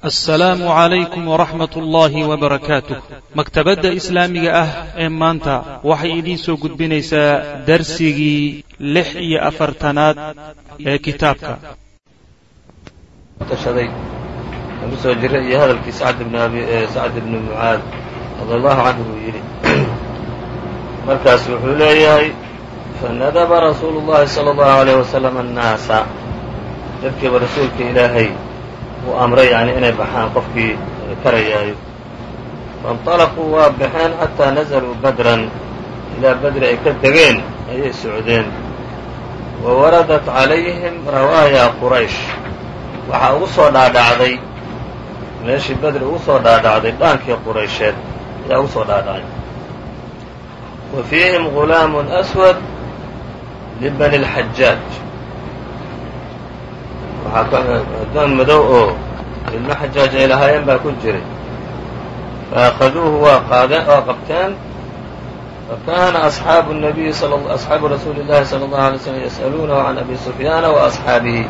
asalaamu calaykum waraxmat ullaahi wbarakaatuh maktabadda islaamiga ah ee maanta waxay idiin soo gudbinaysaa darsigii lix iyo afartanaad ee kitaabka. Ku soo jiray iyo hadalkii sacd ibn abi sacd ibni mucaad radi allahu canhu buu yidhi. Markaas wuxuu leeyahay fanadaba rasuulu llahi sala allahu alayh wasalam annaasa. Dadkiiba rasuulka ilaahay uu amray yani inay baxaan qofkii karayaayo faاnطalaquu waa baxeen xataa nazaluu badran ilaa badri ay ka degeen ayay socdeen wa waradat calayhim rawaaya quraysh waxaa ugu soo dhaadhacday meeshii bedri ugu soo dhaadhacday dhaankii quraysheed ayaa ugu soo dhaadhacay wa fiihim gulaamu aswad libani اlxajaaj waxaa addoon madow oo ilmo xajaaj ay lahaayeen baa ku jiray faأkhaduuhu waa qaadeen waa qabteen fakana asxaabu الnabiyi asxaabu rasuuli اllahi salى اllahu alay slm yas'aluunahu can abi sufyaana wa asxaabihi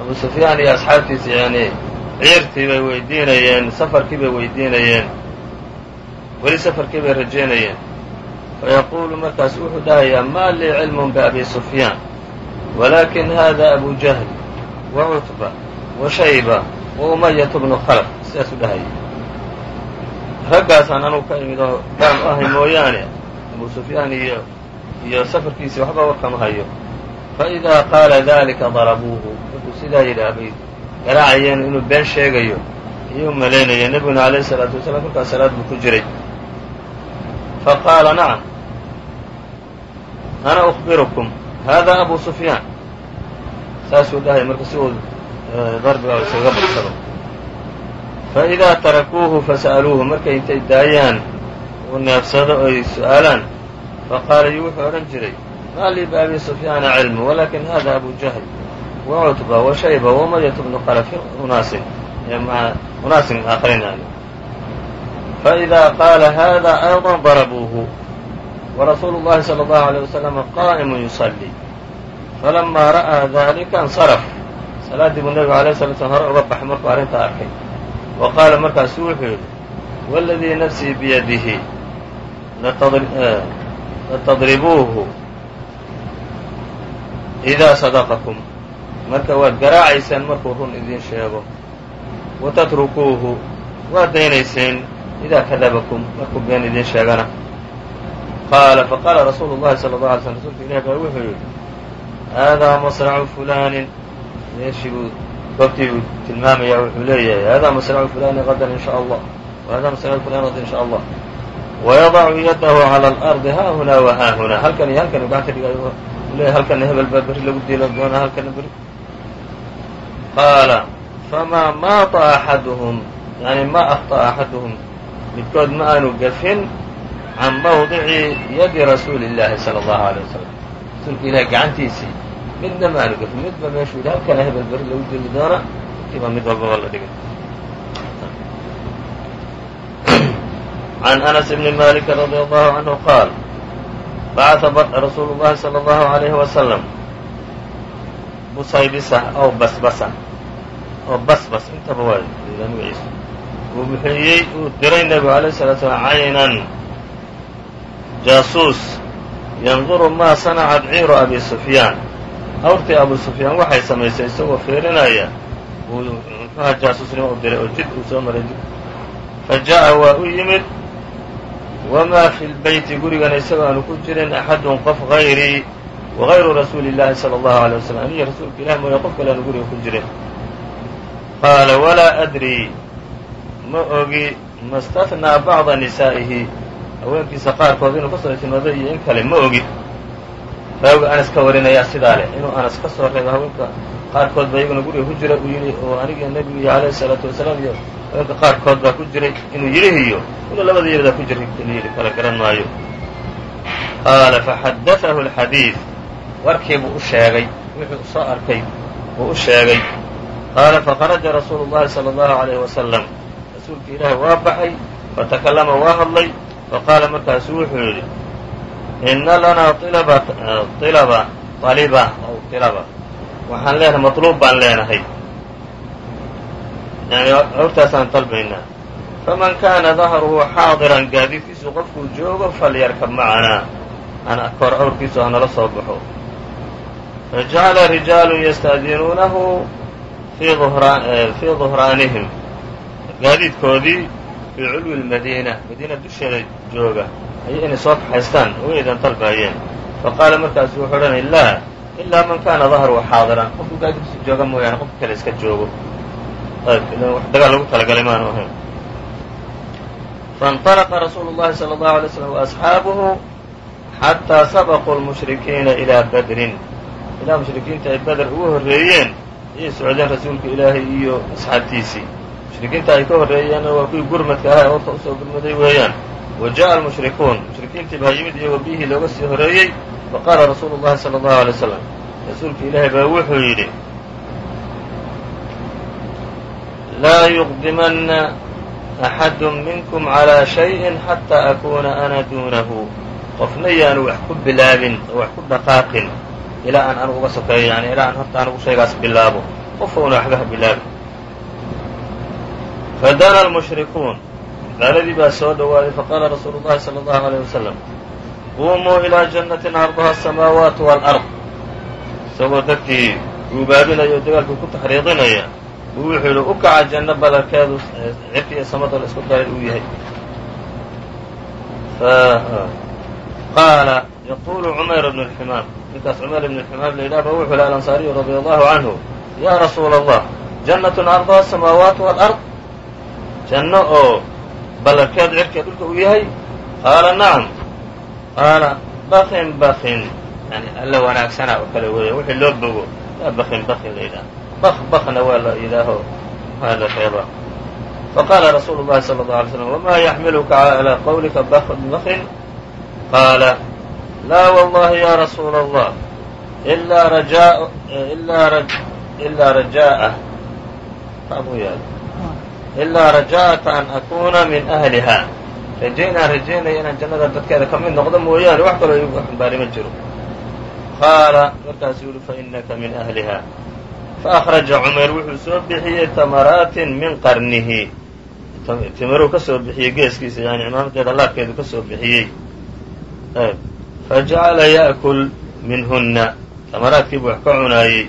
abu sufyaan iyo asxaabtiisa yani ciirtii bay weydiinayeen safarkii bay weydiinayeen weli safarkii bay rajaynayeen fayaquulu markaas wuxuu dhahayaa ma lii cilm biabi sufyaan walakin hada abu jahl wa cutba wa shayba wa umayatu bnu khalaf sidaasuu dhahayay raggaasaan anugu ka imid oo daan u ahay mooyaane abu sufyaan iyo iyo safarkiisii waxba warkama hayo. Faidaa qaala dalika darabuuhu markuu sidaa yidhaah bay garaacayeen inuu been sheegayo ayay u malaynayeen nebiguna alayhi salaatu wasalaam markaas salaad buu ku jiray. Faqaala nacam ana أخbirukum hada abu sufyaan saasuu dhahay marka si uu darbiga iskaga badsado faidaa tarakuuhu fasa'aluuhu markay intay daayaan uu neefsado oy su'aalaan faqaala yu wuxuu odhan jiray ma lii biabi sufyaana cilmu walakin hada abu jahl wa cutba wa shayba waumayat bnu khalafin unaasin unaasin aakharin yani faidaa qaala hada ayضa darabuuhu warasuulu اllahi salى اllahu عalيه waslama qaa'imu yusallii falamaa ra'aa daalika insaraf. Salaaddii buu nebigu alayh sala slam hore uga baxay markuu arrintaa arkay. Wa qaala markaasu wuxuu yidhi waaladii nafsii biyadihi latadribuuhu idaa sadaqakum. Marka waad garaacaysaan markuu run idiin sheego wa tatrukuuhu waad daynayseen idaa kadabakum markuu been idiin sheegana. Qaala faqaala rasuulu llahi sala allau alay slm rsulka ilah baa wuxuu haadaa masracu fulaanin meeshii buu goobtii buu tilmaamaya wuxuu leeyahay hada masracu fulani qadan in sha allah whada masracu fulani qadan in sha allah wayadacu yadahu calى اlardi haahunaa wa haahunaa halkan iyo halkan gacanta dhigayo u leeyahy halkana hebel baa berri lagu dilo doonaa halkana berri qaala famaa maata axaduhum yani ma akhطأa axaduhum midkood ma aanu gafin can mawdici yadi rasuuli اllahi salى اllahu alيه wasalam rasuulka ilahi gacantiisii midna ma aanu gafin midba meeshuu yidhi halkana hebel berri lagu dili doona kiiba mid walbaba la dhigay عن أنس بن مالك رضي الله عنه قال بعث رsuuل اللhi صلى الله عليه وسلم busaybisa أو basbasa oo basbas intaba waa magaciisu uu bixiyey uu diray nebigu عalيه الصلاة سلام caynan jaasuus yanduru ma صanacat ciiru abi سufyaan awrtii abu سufyaan waxay samaysay isagoo fiirinaya uu mxuha jaasuusnimo u diray oo jid uu soo maray fajaءa waa u yimid wma fi lbeyti gurigana isagoo aanu ku jirin axadun qof hayrii wagayru rasuuli اllahi salى اllahu alيه waslm aniyo rasuulka ilah mooya qof kale aanu guriga ku jirin qaala walaa adrii ma ogi ma stahnaa bacda nisaa'ihi haweenkiisa qaarkood inuu ka soo iyo in kale ma ogid. Raawiga anas ka warinayaa sidaa leh inuu anas ka soo reebo haweenka qaarkood baa iyaguna guriga ku jira uu yidhi oo aniga nebigu iyo alayhi salaatu wasalaam iyo haweenka qaarkood baa ku jiray inuu yidhihiyo inuu labada yabadaa ku jiray yidhi kala garan maayo. Qaala faxadaahu alxadiid warkiibuu u sheegay wuxuu soo arkay buu u sheegay. Qaala faqaraja rasuulu llahi sala allahu alayhi wasalam rasuulkii ilaahi waa baxay fatakallama waa hadlay faqaala markaasu wuxuu yidhi ina lanaa ilaba aliba aw ilaba waxaan leenahay maطluub baan leenahay yani awrtaasaan dalbaynaa faman kaana dahruhu xaadiran gaadiidkiisu qofkuu joogo falyarkab macanaa ana kor awrkiisu hanala soo baxo fajacala rijaalu yasta'dinuunahu fii duhraanihim gaadiidkoodii fii culwi lmadiina madiina dusheeda jooga ayay inay soo kaxaystaan waydan dalbaayeen faqaala markaasu wuxuu odhanay laa ilaa man kaana dahruhu xaadiran qofku gaadiidkiisu jooga mooyaane qofka kale iska joogo ayb wax dagaal lagu talagalay maanu ahayn faاnطalaqa rasuulu اllahi salى اllahu alay slam waasxaabuhu xataa sabaquu lmushrikiina ilaa badrin ilaa mushrikiinta ay beder ugu horreeyeen ayay socdeen rasuulka ilaahay iyo asxaabtiisii mushrikiinta ay ka horreeyeenna waa kuwii gurmadka ahaa ee orta usoo gurmaday weeyaan wa jaءa almushrikuun mushrikiintii baa yimid iyagoo biyihii looga sii horreeyey faqaala rasuulu اllahi salى اllahu alay slam rasuulka ilaahay baa wuxuu yidhi laa yuqdimanna axadu minkum calىa shayءin xataa akuuna ana duunahu qofna yaanu wax ku bilaabin oo wax ku dhaqaaqin ilaa aan anugu uga sokeeyo yani ilaa aan horta anugu shaygaas bilaabo qofuna waxba ha bilaabin fadana almushrikuun gaaladii baa soo dhowaaday faqaala rasuulu llahi sala allahu aleyh wasalam quumuu ilaa jannatin arduha asamaawaatu waalard isagoo dadkii guubaabinaya oo dagaalkii ku taxriidinaya buu wuxuu yidhi u kaca janno balankeedu cirka iyo samada la isku daray uu yahay. Qaala yaquulu cumayr ibnu lximaam ninkaas cumayr ibnu lximaam la yidhaha ba wuxuu yihi alansaariyu radia allahu canhu yaa rasuula allah jannatun arduha asamaawaatu waalard janno oo ballankeed cirka dhulka uu yahay? Qaala nacam qaala bakin bakin yani alla wanaagsana oo kale weeya wixii loo bogo yaa bakin bakin la yidhaha bak bakna waa la yidhaaho maxaa la reeba. Faqaala rasuulu llahi sala allau alay slam wamaa yaxmiluka calaa qawlika bakn bakin qaala laa wallahi ya rasuula allah ilaa raja ilaa rajaa'a. Taab u yaalla ilaa rajaءaka an akuuna min ahliha rajaynaan rajaynaya inaan jannada dadkeeda ka mid noqdo mooyaane wax kaloo igu xambaari ma jiro qaala markaasuu yihi fainaka min ahliha faأkhraja cumayr wuxuu soo bixiyey tamaraatin min qarnihi timiruu ka soo bixiyey geeskiisa yani cimaamadeeda laabkeedu ka soo bixiyey fajacala ya'kul minhunna tamaraadkii buu wax ka cunaayey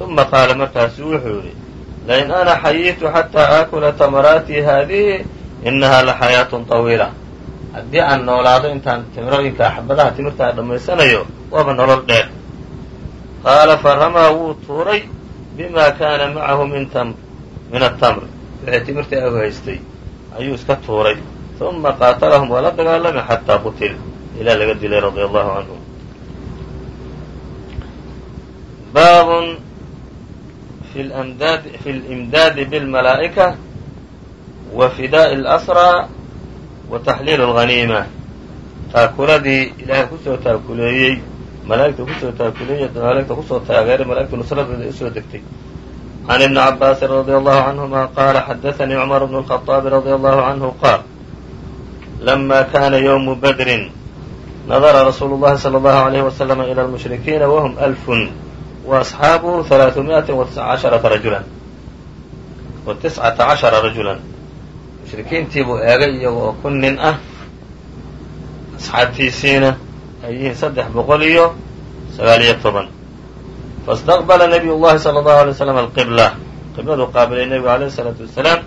uma qaala markaasuu wuxuu yidhi lain ana xayiitu xataa aakula tamaraatii haadihi inahaa la xayaatun طawiila haddii aan noolaado intaan timirooyinka xabadaha timirtaa dhammaysanayo waaba nolol dheer qaala faramaa wuu tuuray bima kaana macahu min atamr wixii timirtii agu haystay ayuu iska tuuray uma qaatalahum waa la dagaalamay xataa qutil ilaa laga dilay radia allahu canhu baabun fi اlimdaadi bاlmalaa'ika wa fidaaءi اlasraa wa taxliil اlghaniima taakuladii ilaahay kusoo taakuleeyey malaa'igta kusoo taakuleeyey malaa'igta kusoo taageeray malaa'igta nusradeeda ay usoo degtay can ibni cabaasin radia allahu canhuma qaala xadaanii cumar bnu الkhaطaabi radia allahu canhu qaal lama kana ywmu badrin nadara rasuulu llahi salى allahu alayh waslama ilى lmushrikiina wahum alfun waasxaabuhu halaaثumiئati watiscasharata rajulan wa tiscata cashara rajulan mushrikiintii buu eegay iyaga oo kun nin ah asxaabtiisiina ay yihiin saddex boqol iyo sagaaliyo toban faاstaqbala nabiy llahi salى اllahu alay slam alqibla qibladuu qaabilay nebigu alayh الsalaatu wasalaam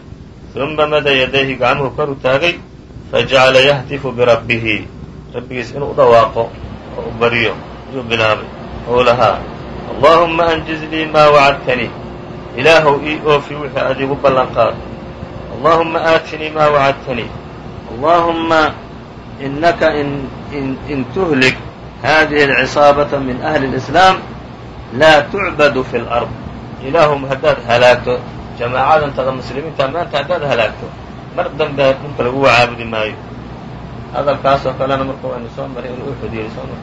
uma mada yadayhi gacmuhu kor u taagay fajacala yahtifu birabbihi rabbigiis inuu u dhawaaqo oo u baryo ayuu bilaabay ou lahaa allahuma anjiz lii maa wacadtanii ilaahow ii oofi wixii aad igu ballan qaado allahuma aatinii maa wacadtanii allahuma inaka in tuhlik hadihi alcisaabata min ahli اlislaam laa tucbadu fi lard ilaahum haddaad halaagto jamaacadantada muslimiinta maanta haddaad halaagto mar dambe dhulka lagu caabudi maayo. Hadalkaasoo kalena marka waynu soo marray inuu uxud yidhi soo mar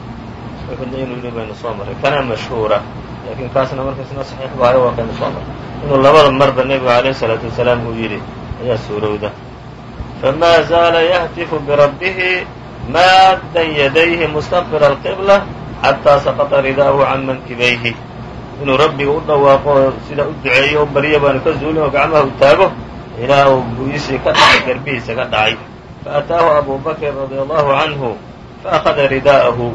uxudna inuu yidhi baynu soo marray kana mashhuura. Laakiin kaasna markaisna saxiix waayo waa kaynu soo marray inuu labada marba nebigu calayh isalaatu wasalaam uu yidhi ayaa suurowda. Famaa zaala yahtifu birabbihi maaddan yadayhi mustaqbira alqibla xataa saqata ridaahu can mankibayhi inuu rabbiga u dhawaaqo oo sida u duceeyo o baryo baanu ka zuulin oo gacmaha u taago ilaa uu buisii ka dhacay garbihiisa ka dhacay. Faataahu abu bakrin radia allahu canhu faأkhada ridaa'ahu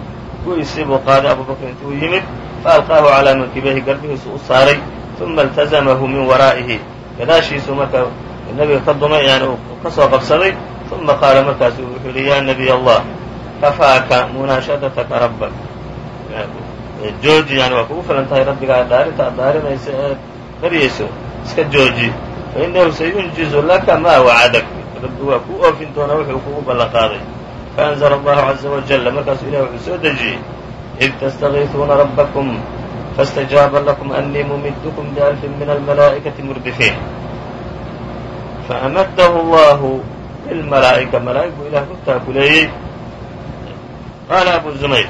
gu'isii buu qaaday abu bakr intuu yimid faalqaahu calaa mankibayhi garbihiisu u saaray uma اltazamahu min waraa'ihi. Gadaashiisuu marka nebiga ka dumay yani uu ka soo qabsaday uma qaala markaasu wuxuu yihi ya nabiy allah kafaaka munaashadataka rabbak. Jooji yani waa kugu filan tahay rabbigaa dhaarinta ad dhaarinaysa ee baryayso iska jooji. Fainahu sayunjizu laka maa wacadak rabbi waa kuu oofin doonaa wuxuu kugu ballan qaaday faأnzla allahu caza wajala markaasuu ilahi wuxuu soo dejiyey id tastakiisuuna rabbakum faاstajaaba lakum anii mumidkm bialfin min almalaa'ikati murdifiin faamadahu allahu bilmalaa'ika malaa'ig buu ilah ku taakuleeyey qaala abu zumayr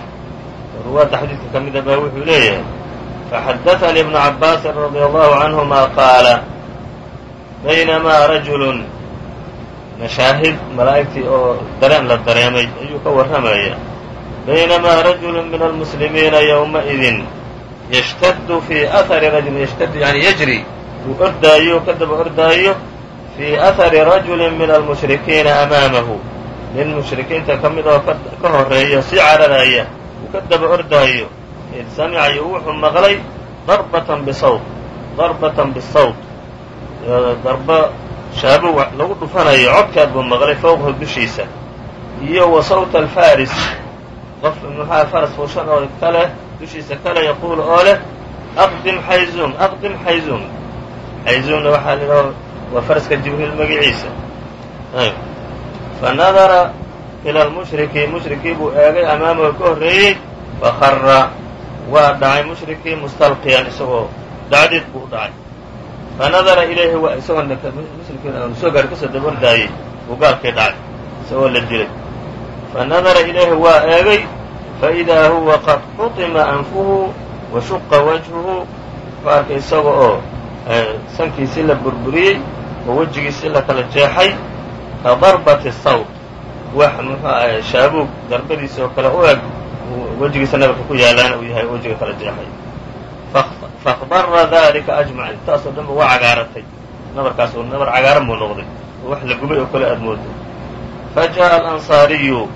ruwaadda xadiidka ka mida baa wuxuu leeyahay faxadaثanii ibnu cabaasin radia allahu canهuma qaala baynamaa rajulun mashaahid malaa'igtii oo dareen la dareemay ayuu ka warramaya baynamaa rajulu min almuslimiina ywmaidin yshtadu fii ahari rajulin yshtadu yani yajri uu ordaayo ka daba ordaayo fii ahari rajuli min almushrikiina amaamahu nin mushrikiinta ka mid oo ka horreeya sii cararaya uu ka daba ordaayo id samicayo wuxuu maqlay darbatan bisawt darbatan bisawt darba shaabu lagu dhufanayo codkaad buu maqlay fowqahu dushiisa. Iyo wa sawta alfaris. Qof muxaa faras fuushan oo kale dushiisa kale yaquulu oo leh aqdim xayzuum aqdim xayzuum xayzuumna waxaa la idhaha waa faraska jibriil magaciisa. Fanadara ila lmushriki mushrikii buu eegay amaamahu ka horreeyey fakara waa dhacay mushrikii mustalqiyan isagoo dacdid buu dhacay fanadara ilayhi waa isagoo mushrikii soo gaar ka soo daba ordaayey gaalkii dhacay isagoo la dilay fanadara ilayhi waa eegay faidaa huwa qad xutima anfuhu wa shuqa wajhuhu wuxuu arkay isaga oo sankiisii la burburiyey oo wejigiisii la kala jeexay ka darbati sawt wax muxuu ahay shaabuug darbadiisa oo kale u eg wejigiisa nabarka ku yaalaana uu yahay wejiga kala jeexay faاkbara dalika ajmac intaasoo dhan ba waa cagaaratay nabarkaas nabar cagaaran buu noqday oo wax la gubay oo kale aad moodo fajaءa alansaariyu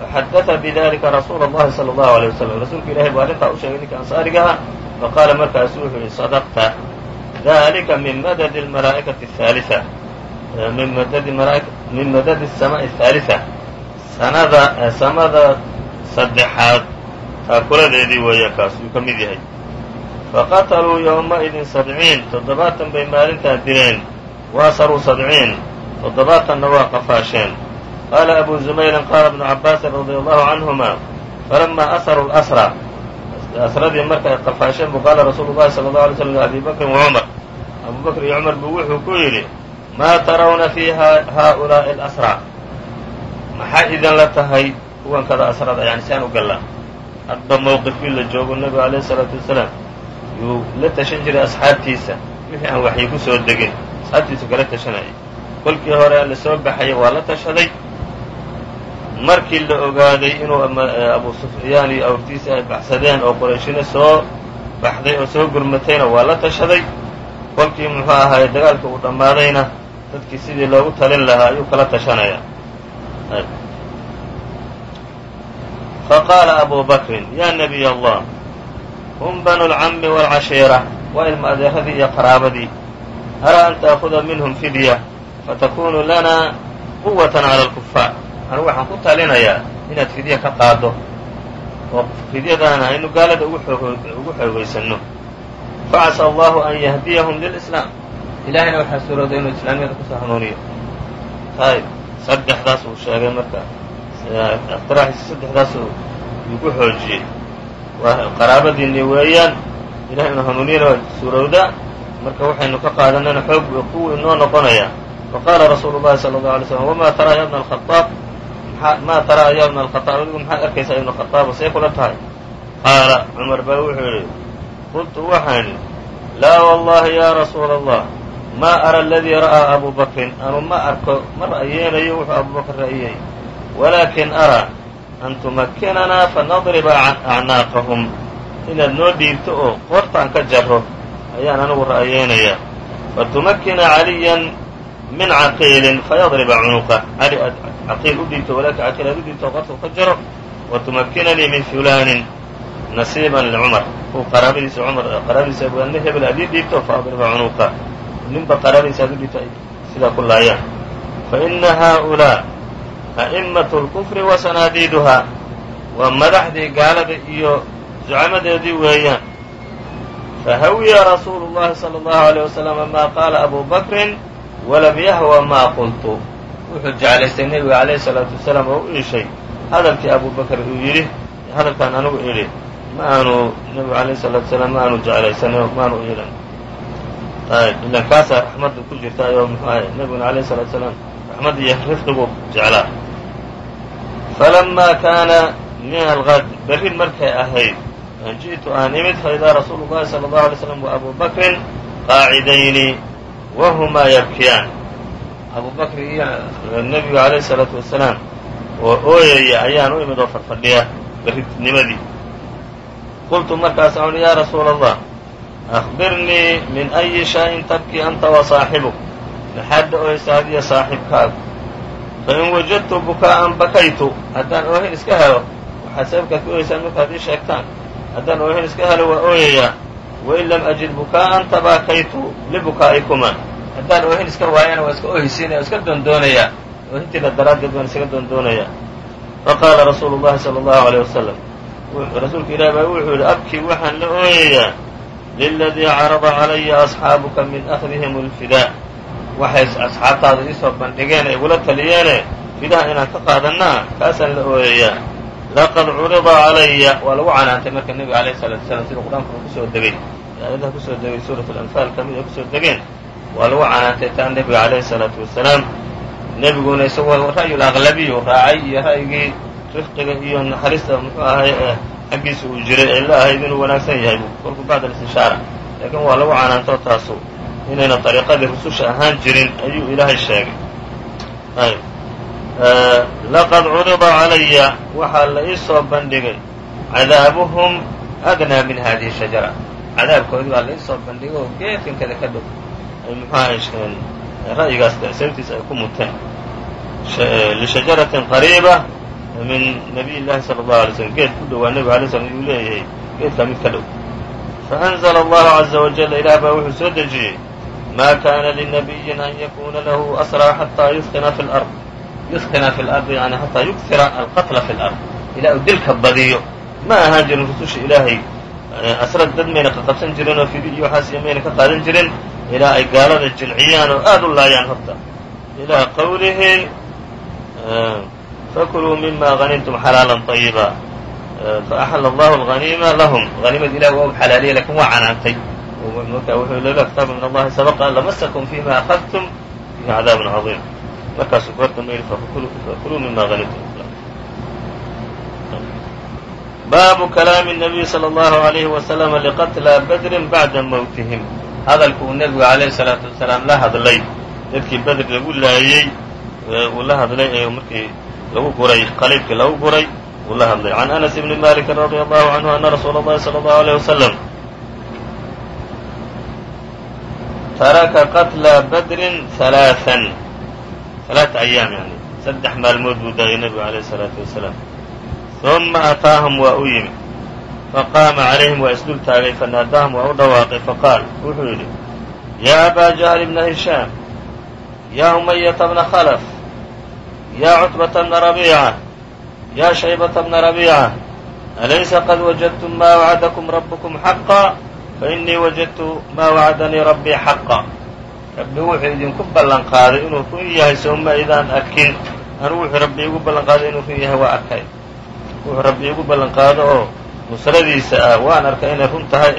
faxadaثa bidalika rasuula اllahi salى اllahu alيه waslm rasuulka ilahay buu arrintaa u sheegay ninka ansaariga ah faqaala markaasu wuxuu yihi sadaqta dalika min madadi اlmalaa'ikati الثaaliثة min madadi min madadi الsamaءi الثaaliثة sanada samada saddexaad taakuladeedii weeye kaas uu ka mid yahay faqataluu yowmaidin sabciin toddobaatan bay maalintaa dileen waasaruu sabciin toddobaatanna waa qafaasheen qaala abu zumayrin qaala ibnu cabaasin radia allahu canhuma falamaa asaruu lasra asradii markay qafaasheen buu qaala rasuulu llahi sala allahu alay slam liabi bakrin wacumar abu bakr iyo cumar buu wuxuu ku yidhi maa tarawna fii haaulaa'i alasra maxaa idinla tahay kuwankada asrada yani si aan u gallaa hadba mowqifkii la joogo nebigu alayh isalaatu wasalaam yuu la tashan jiray asxaabtiisa. Wixii aan waxyi ku degin asxaabtiisu kala tashanayay kolkii hore la soo baxaya waa la tashaday. Markii la ogaaday inuu abu sufyaan iyo awrtiisa ay baxsadeen oo qorayshina soo baxday oo soo gurmatayna waa la tashaday. Kolkii muxuu ahaay dagaalka uu dhammaadayna dadkii sidii loogu talin lahaa ayuu kala tashanaya. Faqaala abu bakrin ya nabiy allah hum banu lcammi wاlcashiira waa ilma adeeradii iyo qaraabadii. Araa an taakuda minhum fidya fatakunu lana quwatan cala alkufaar anigu waxaan ku talinayaa inaad fidya ka qaado oo fidyadaana aynu gaalada ugu xoogaysanno. Facasa allahu an yahdiyahum lilislaam. Ilahayna waxaa suurooday inuu islaamiyada ku soo hanuuniyo. Ayb saddexdaas uu sheegay marka iqtiraaxiisa saddexdaasuu igu xoojiyey waa qaraabadiinni weeyaan. Ilahay inuu hanuuniyana waa suurowdaa marka waxaynu ka qaadanana xoog kuwii inoo noqonaya. Faqaala rasuulu llahi sala allahu alay slam wama taraa ya bna alkhaaab maa taraa ya bna alkhaaab adigu maxaad arkaysaa ibna khaaaba see kula tahay? Qaala cumar baa wuxuu yidhi qultu waxaan laa wallahi ya rasuula allah ma ara aladii ra'aa abu bakrin? Anu ma arko ma ra'yeenayo wuxuu abu bakr ra'yey walaakin araa an tumakkinanaa fanadriba acnaaqahum inaad noo dhiibto oo qoortaan ka jarro ayaan anigu ra'yeynayaa fatumakkina caliyan min caqiilin fayadriba cunuqa cali aad caqiil u dhiibto walaalka caqiil aad u dhiibto qarka ka jaro wa tumakinanii min fulaanin nasiiban licumar uu qaraabadiisa cumar qaraabadiisa abuanna hebel aad ii dhiibto fa adriba cunuqa ninba qaraabadiisa aad u a'immatu lkufri wa sanaadiiduhaa waa madaxdii gaalada iyo zucamadeedii weeyaan fahawiya rasuulu llahi salى اllahu عalيه waslama maa qaala abu bakrin walam yahwa maa qultu wuxuu jeclaystay nebiga calayhi الsalaatu wasalaam oo u ishay hadalkii abu bakr uu yidhi hadalkaan anigu idhi ma aanu nebigu alayh الsalatu wasalaam ma aanu jeclaysanin ma aanu ilan ayb ilan kaasaa raxmadda ku jirtaayoo muxuu ahay nebiguna alayh الsalatu wasalaam raxmad iyo rifqigu jeclaa falamaa kaana min alqad berri markay ahayd ji'tu aan imid faidaa rasuulu llahi sala allahu alay slam wa abu bakrin qaacidayni wa humaa yabkiyaan abu bakr iyo nebiga alayh isalaatu wasalaam oo ooyaya ayaan u imid oo farfadhiya berrinimadii qultu markaasaan yaa rasuula allah akhbirnii min ayi shay'in tabkii anta wa saaxibuk maxaad dha'oysa adiyo saaxibkaagu fain wajadtu bukaa'an bakaytu haddaan oohin iska helo waxaad sababkaad ka ooyeysaan markaad ii sheegtaan haddaan oohin iska helo waa ooyayaa wain lam ajid bukaa'an tabaakaytu libukaa'ikuma haddaan oohin iska waayana waa iska oohisiinaya o iska doondoonayaa oohintiina daraaddeed baan isaga doondoonayaa faqaala rasuulu llahi salى allahu aleyh wasalam rasuulka ilahi baa wuxuu yidhi abkii waxaan la ooyayaa liladii carada calaya asxaabuka min akhdihim اlfidaa waxay asxaabtaada iisoo bandhigeen ay igula taliyeene bidaha inaan ka qaadanaa kaasaan la ooyayaa laqad curida calaya waa lagu canaantay marka nebiga alayh salatu salaam sida qur'aanku uu ku soo degay. Aayadaha ku soo degay suurat alanfaal ka mid ay ah, ku soo degeen waa lagu canaantay taa nebiga alayhi salaatu wasalaam. Nebiguna isagoo ra'yu aqlabiyu raacay iyo ra'yigii rifqiga iyo naxariista muxuu ahay ee xaggiisa uu jiray ay la ahayd inuu wanaagsan yahay kolku bacd alistishaara laakiin waa lagu canaantoo taasu inayna ariiqadii rususha ahaan jirin ayuu ilaahay sheegay. Ayb laqad curida calaya waxaa la ii soo bandhigay cadaabuhum agnaa min hadihi shajara. Cadaabkoodii baa la ii soo bandhigay oo geedkankada ka dhow. Ay muxuaha ra'yigaas sababtiisa ay ku muteen. Lishajaratin qariiba min nabiy llaahi sala allahu alay slm geed ku dhowaa nebiga alay slam yuu leeyahay geedkaa mid ka dhow. Faanzla allahu caza wajalla ilaah baa wuxuu soo dejiyey ma kana linabiyin an yakuna lahu asraa xataa yusqina fi lard yusqina fi lardi yani xataa yuksira alqatla fi lard ilaa uu dilka badiyo ma ahaan jirin rususha ilaahay asrad dad mayna ka qabsan jirin oo fidi iyo waxaas iyo mayna ka qaadan jirin ilaa ay gaalada jilciyaan oo aad u laayaan horta ilaa qawlihi fakuluu mima hanimtum xalaalan طayiba faaxala allahu alghaniima lahum haniimada ilahi waa u xalaaliyay laakiin waa canaantay marka wuxuu lala kitaaba min allahi sabaqa lamasakum fima akadtum fiihi cadaabun cadiim markaasuu goorta ma yidhi fakuluu mima hanimtum baabu kalaami الnabiy salى اllahu عalayhi waslama liqatla badrin bacda mowtihim hadalku uu nebigu alayhi الsalaatu wasalaam la hadlay dadkii bedr lagu laayey uu la hadlay ee markii lagu guray qaliibkii lagu guray uu la hadlay can anas bni maliki radi allahu canhu ana rasuula اllahi salى اllahu عalيه wasalam taraka qatla badrin alaaan alaaa ayaam yani. Saddex maalmood buu dagay nebigu calayhi isalaatu wasalaam. Uma ataahum waa u yimi. Faqaama calayhim waa isdul taagay fanaadaahum waa u dhawaaqay faqaal wuxuu yidhi yaa abaa jahl ibna hishaam yaa umayata bna khalaf yaa cutbata bna rabiica yaa shaybata bna rabiica alaysa qad wajadtum maa wacadakum rabbukum xaqa fainii wajadtu maa wacadanii rabbii xaqa rabbi wuxuu idinku ballan qaaday inuu run yahay sooma idaan arkin anugu wuxuu rabbi igu ballan qaaday inuu run yahay waa arkay wuxuu rabbi igu ballan qaado oo nusradiisa ah waan arkay inay run tahay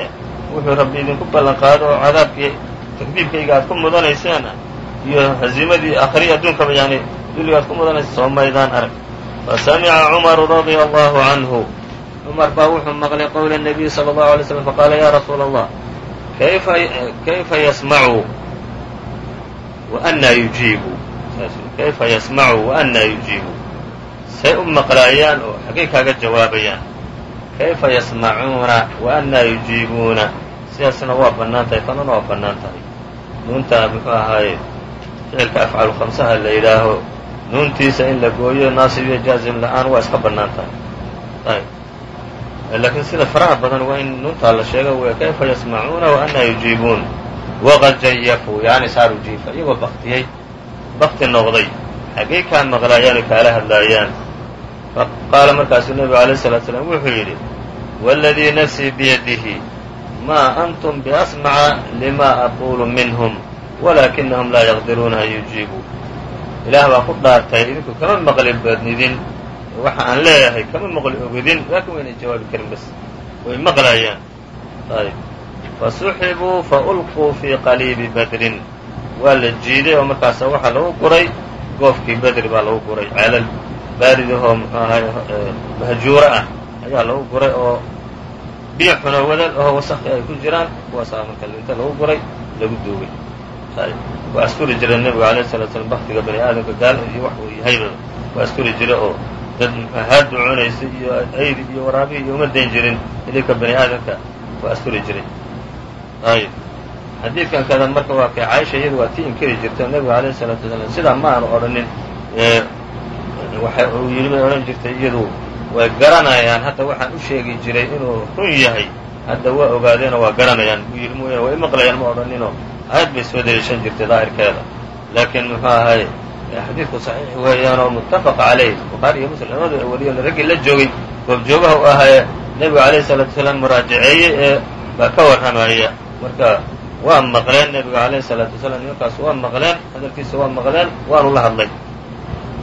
wuxuu rabbi idinku ballan qaado oo cadaabkii takdiibkayga aad ku mudanayseen iyo haziimadii akhriya adduunkaba yani dulliga aad ku mudanaysa soomaydaan arag fasamica cumaru radia allahu canhu cumar baa wuxuu maqlay qowla الnabiy salى اllahu alay slm faqaala ya rasuula allah kayfa yasmacu waanaa yujiibu kayfa yasmacu waanaa yujiibu say u maqlaayaan oo xaggay kaaga jawaabayaan kayfa yasmacuuna waanaa yujiibuuna sidaasna waa bannaan tahay tanuna waa bannaan tahay nuunta muxuu ahaaye ficilka afcalu khamsaha la yidhaaho nuuntiisa in la gooyo naasib iyo jaazim la-aan waa iska bannaan tahay lakiin sida faraha badan waa in nuntaa la sheega w kayfa yasmacuuna waanaa yujiibuun waqad jayafuu yani saaru jiifa iyagoo baktiyey bakti noqday xaggay kaa maqlaayaano kaala hadlaayaan faqaala markaasu nebigu alayh salaatu salaam wuxuu yidhi waladii nafsii biyadihi maa antum biasmaca lima aquulu minhum walaakinahum laa yaqdiruuna an yujiibuu ilaah baa ku dhaartay idinku kama maqli badnidin waxa aan leeyahay kama maqli ogidin laakin waynay jawaabi karin bas. Way maqlaayaan ayb fasuxibuu faulquu fii qaliibi badrin. Waa la jiiday oo markaasa waxaa lagu guray goofkii bedri baa lagu guray. Ceelal baaridahoo muxuu ahay mahjuuro ah ayaa lagu guray oo biyo xuno wadal oo wasakhi ay ku jiraan kuwaasaa marka inta lagu guray lagu duugay waa asturi jira nebigu alayh salatu slam baktiga bani aadamka gaal iyo wax uu yahayba waa asturi jira oo dad haadu cunaysa iyo aydi iyo waraabihii iyo uma dayn jirin hilibka bani aadamka waa asturi jiray ayb. Xadiidkan kada marka waa kay caaisha iyadu waa tii inkiri jirtay oo nebigu alayh salaatu wasalaam sidaa ma aanu odhanin waxa uu bay odhan jirtay iyadu way garanayaan hadda waxaan u sheegi jiray inuu run yahay hadda waa ogaadeenoo waa garanayaan. Buu yidhi mooyaane way maqlayaan ma odhaninoo aayad bay soo deliishan jirtay daahirkeeda. Laakiin muxuu ahay xadiidku saxiix weeyaanoo muttafaqa calayh bukhaari iyo muslim labadu ay wariyoon raggii la joogay goobjoogaha u ahaaye nebigu alayhi salaatu wasalaam muraajaceeyey ee baa ka warramaya marka waa maqleen nebiga alayhi salaatu wasalaam nimankaas waa maqleen hadalkiisa waa maqleen waanu la hadlay.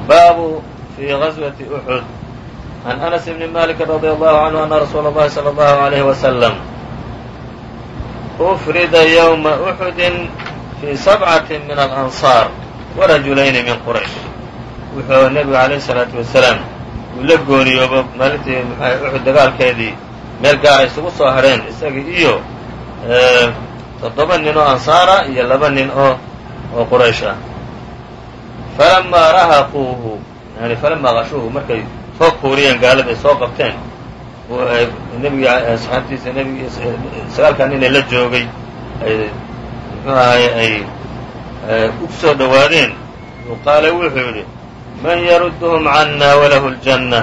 Baabu fii gaswati uxud can anas bni maliki radi allahu canhu ana rasuula اllahi salى allahu alayh wasalam ufrida ywma uxudin fii sabcati min alansaar warajulayni min quraysh. Wuxuu nebigu alayhi salaatu wasalaam uu la gooniyoobo maalintii uxud dagaalkeedii meel gaara isugu soo hadheen isagii iyo toddoba nin oo ansaara iyo laba nin oo oo quraysh ah. Falamaa rahaquuhu yani falamaa qashuuhu markay soo kuuriyeen gaalada ay soo qabteen. Nebigi asxaabtiisa nebigi sagaalkaa nin la joogay ay muxuu ahay ay u soo dhowaadeen qaala wuxuu yidhi man yarudduhum cannaa walahu ljanna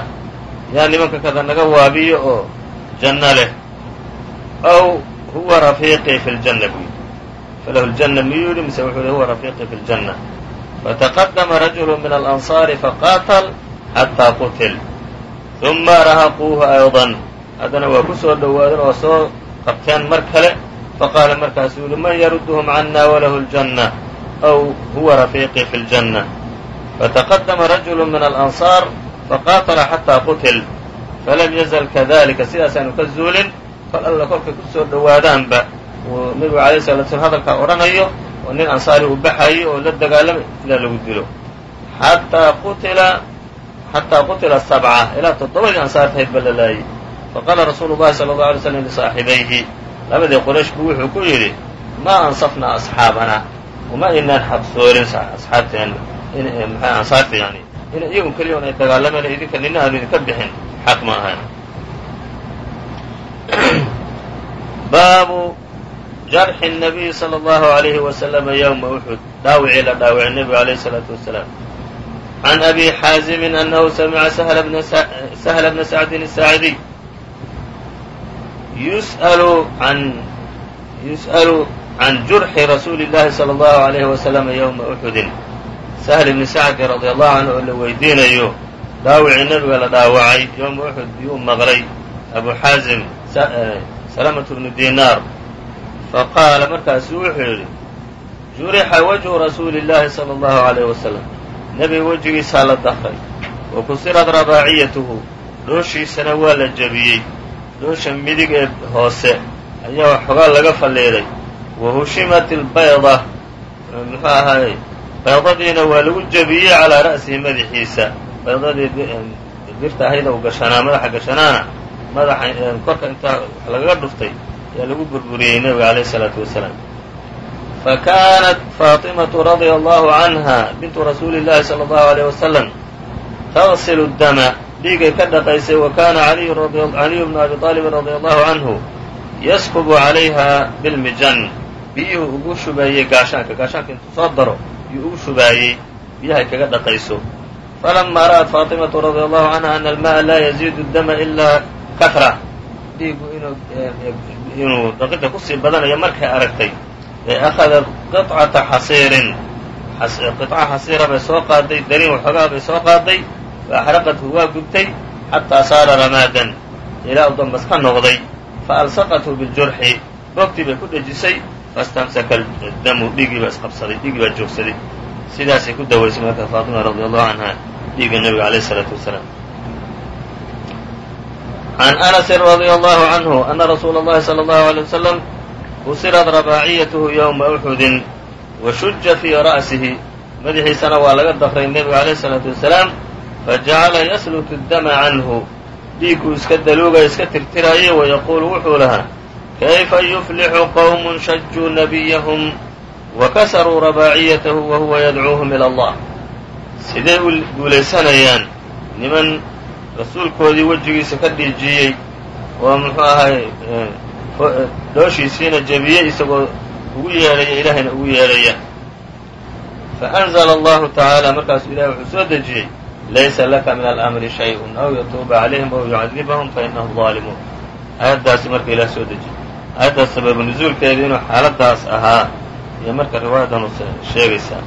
yaa nimanka kada naga waabiyo oo janno leh aw huwa rafiiqii fi ljanna buu yidhi. Falahu ljanna miyuu yidhi? Mise wuxuu yidhi huwa rafiiqii fi ljanna fataqadama rajulu min alansaari faqaatal xataa qutil. Uma rahaquuhu ayضa haddana waa ku soo dhowaadeen oo soo qabteen mar kale. Faqaala markaasuu yihi man yarudduhum cannaa walahu ljanna aw huwa rafiiqii fi ljanna fataqadama rajulu min alansaar faqaatala xataa qutil falam yazal kadalika sidaasaanu ka zuulin kol alla kolkay ku soo dhowaadaanba uu nebigu alayh salatu slam hadalkaa odhanayo oo nin ansaari uu baxayo oo la dagaalamay ilaa lagu dilo xataa qutila sabca ilaa toddobadii ansaartahayd ba la laayey faqaala rasuulu llahi sala allau alay slam lisaaxibayhi labadii quraysh buu wuxuu ku yidhi maa ansafnaa asxaabanaa uma inaan xabsoorin asxaabteenna maxaa ansaarta yani in iyagun keliya un ay dagaalameen idinka nina aanu idinka bixin xaq ma ahan baabu jarxi الnabiyi salى اllahu عalayhi waslama ywma uxud dhaawicii la dhaawacay nebigu alayh الsalaatu wasalaam can abi xaazimi anahu samica sahla bna sacdin الsaacidiy yus'alu can jurxi rasuuli اllahi salى اllahu عalayhi waslama ywma uxudin sahl ibni sacdi radi allahu canhu oo la weydiinayo dhaawicii nebiga la dhaawacay yowma uxud yuu maqlay abu xaazim salamatu bnu dinaar faqaala markaasu wuxuu yidhi jurixa wajhu rasuuli اllahi salى اllahu عalayh wasalam nebiga wejigiisaa la dafay wa kusirat rabaaciyatuhu dhooshiisana waa la jebiyey dhoosha midig ee hoose ayaa xogaa laga falliiday wa hushimat ilbayda muxuu ahaay baydadiina waa lagu jebiyey calaa ra'sihi madaxiisa baydadii birta ahayda u gashanaa madaxa gashanaana madaxa korka intaa lagaga dhuftay ayaa lagu burburiyey nebiga alayh isalaatu wasalaam fa kaanat faatimatu radia allahu canha bintu rasuuli llahi sala allahu alayh wasalam tagsilu dama dhiigay ka dhaqaysay wa kaana caliyu bnu abi aalibin radia allahu canhu yaskubu calayha bilmijan biyuhu ugu shubeeyey gaashaanka gaashaanka intuu soo daro yuu ugu shubaayey biyahay kaga dhaqayso. Falamaa ra'at faatimatu radia allahu canha ana alma'a laa yaziidu dama ilaa kahra dhiigu inuu dhaqidda ku sii badanayo markay aragtay ee akhadat qicata xasiirin qiطca xasiira bay soo qaaday dariin waxoogaa bay soo qaaday fa axraqathu waa gubtay xataa saara ramaadan. Ilaa u dambas ka noqday faalsaqathu biljurxi boogtii bay ku dhejisay faاstamsaka damu dhiiggii baa isqabsaday dhiiggii baa joogsaday sidaasay ku dawaysay marka faatima radi allahu canha dhiigga nebiga alayh الsalaatu wasalaam can anasin radi allahu canhu ana rasuula اllahi salى اllahu alيه wasalam kusirat rabaaciyathu ywma uxudin washuja fii ra'sihi madaxiisana waa laga dafray nebiga alayh الsalaatu wasalaam fajacala yaslutu dama canhu dhiigguu iska daluugaya iska tirtiraayay wayaquulu wuxuu lahaa kayfa yuflixu qowm shajuu nabiyahum wakasaruu rabaaciyatahu wa huwa yadcuuhum ila allah sidee u guulaysanayaan niman rasuulkoodii wejigiisa ka dhiijiyey oo muxuu ahay dhooshiisiina jebiyey isagoo ugu yeedhaya ilaahayna ugu yeedhaya faأnzla allahu tacaala markaasuu ilahay wuxuu soo dejiyey laysa laka min alamri shayءun aw yatuuba calayhim aw yucadibahum fainahum ظaalimuun aayaddaasi marka ilaah soo dejiyey aayaddaas sababu nusuulkeeda inuu xaaladaas ahaa iyo marka riwaayadanu sheegaysaa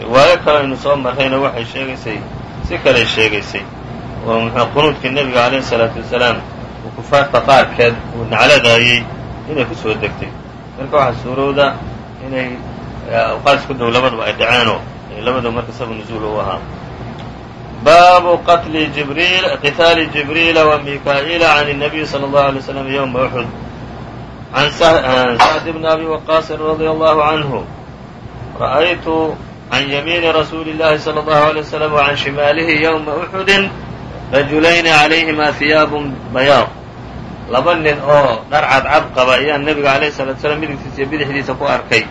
riwaayo kale aynu soo marrayna waxay sheegaysay si kaley sheegaysay oo muxuu qunuudkii nebiga calayhi salaatu wasalaam uu kufaarta qaarkeed uu nacladaayey inay ku soo degtay marka waxaa suurowda inay awqaad isku dhow labaduba ay dhaceenoo labadaba marka sababu nusuul u ahaa baabu qatli jibriil qitaali jibriila wa mikaa'ila can الnabiy salى اllahu alay slam ywma uxud can sacd bni abi waqaasin radia allahu canhu ra'aytu can yamiini rasuuli اllahi salى اllahu alay waslam wa can shimaalihi ywma uxudin rajulayni calayhima hiyaabun bayaad laba nin oo dhar cadcad qaba ayaan nebiga alayh salatu slam midigtiisa iyo bidixdiisa ku arkay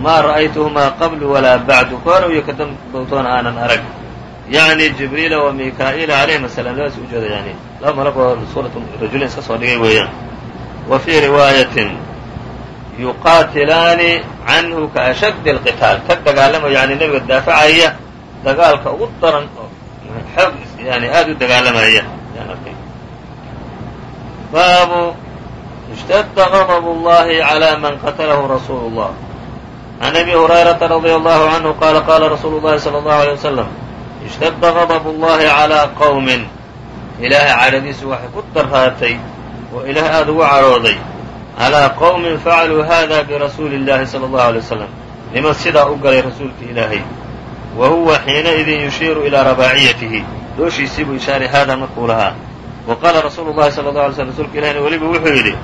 maa ra'aytuhumaa qablu walaa bacdu ka hore iyo ka dambowtoona aanan arag yacni jibriila wa mikaa'ila calayhim asalaam labadaas ujeeda yani laba malag oo suuratu rajulayn iska soo dhigay weeyaan wa fii riwaayatin yuqaatilaani canhu ka ashaddi alqitaal ka dagaalamayo yani nebiga daafacaya dagaalka ugu daran oo xoog yani aada u dagaalamaya yaan arkay baabu ishtadda غadb اllahi عlى man qatalahu rasuulu الlah can abi hurayrata radia allahu canhu qaala qaala rasuulu اllahi salى اllahu عalيه wasalam ishtadda غadb اllahi عalىa qowmin ilaahay cadhadiisu waxay ku daraatay oo ilaahay aada ugu cadhooday calىa qowmin facaluu hada birasuuli اllahi salى اllahu عalيه wasalam niman sidaa u galay rasuulka ilaahay wa huwa xiinaidin yushiiru ilaa rabaaciyatihi dhooshiisii buu ishaaray haadaa markuu lahaa wa qaala rasuulu llahi sala اlه alay slm rsulka ilahina weliba wuxuu yidhi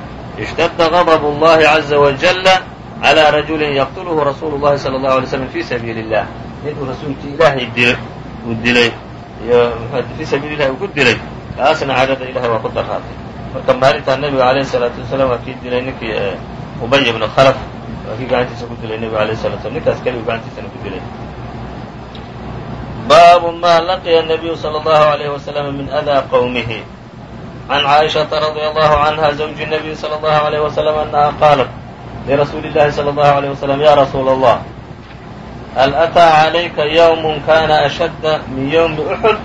ishtadda غadb اllahi caza wajala calىa rajulin yaqtuluhu rasuulu llahi salى اllahu alay slam fii sabiili اllah ninuu rasuulkii ilaahay dil uu dilay iyo fii sabiili llahi uu ku dilay kaasna cadhada ilahay waa ku daraatay marka maalintaa nebiga alayh الsalaatu wasalaam waa kii dilay ninkii ubay ibnu khalaf waa kii gacantiisa ku dilay nebiga alayh الsala slam ninkaas keligu gacantiisana ku dilay baabu ma laqiya الnabiyu salى اllahu عalayh waslm min adaa qowmihi can caaishaةa radia allahu canha zawji الnabiy salى اllahu عalayh waslm annaha qaalat lirasuuli اllahi salى اllahu عalيه waslm ya rasuula allah hal ataa calayka ywm kana ashadda min ywmi uxud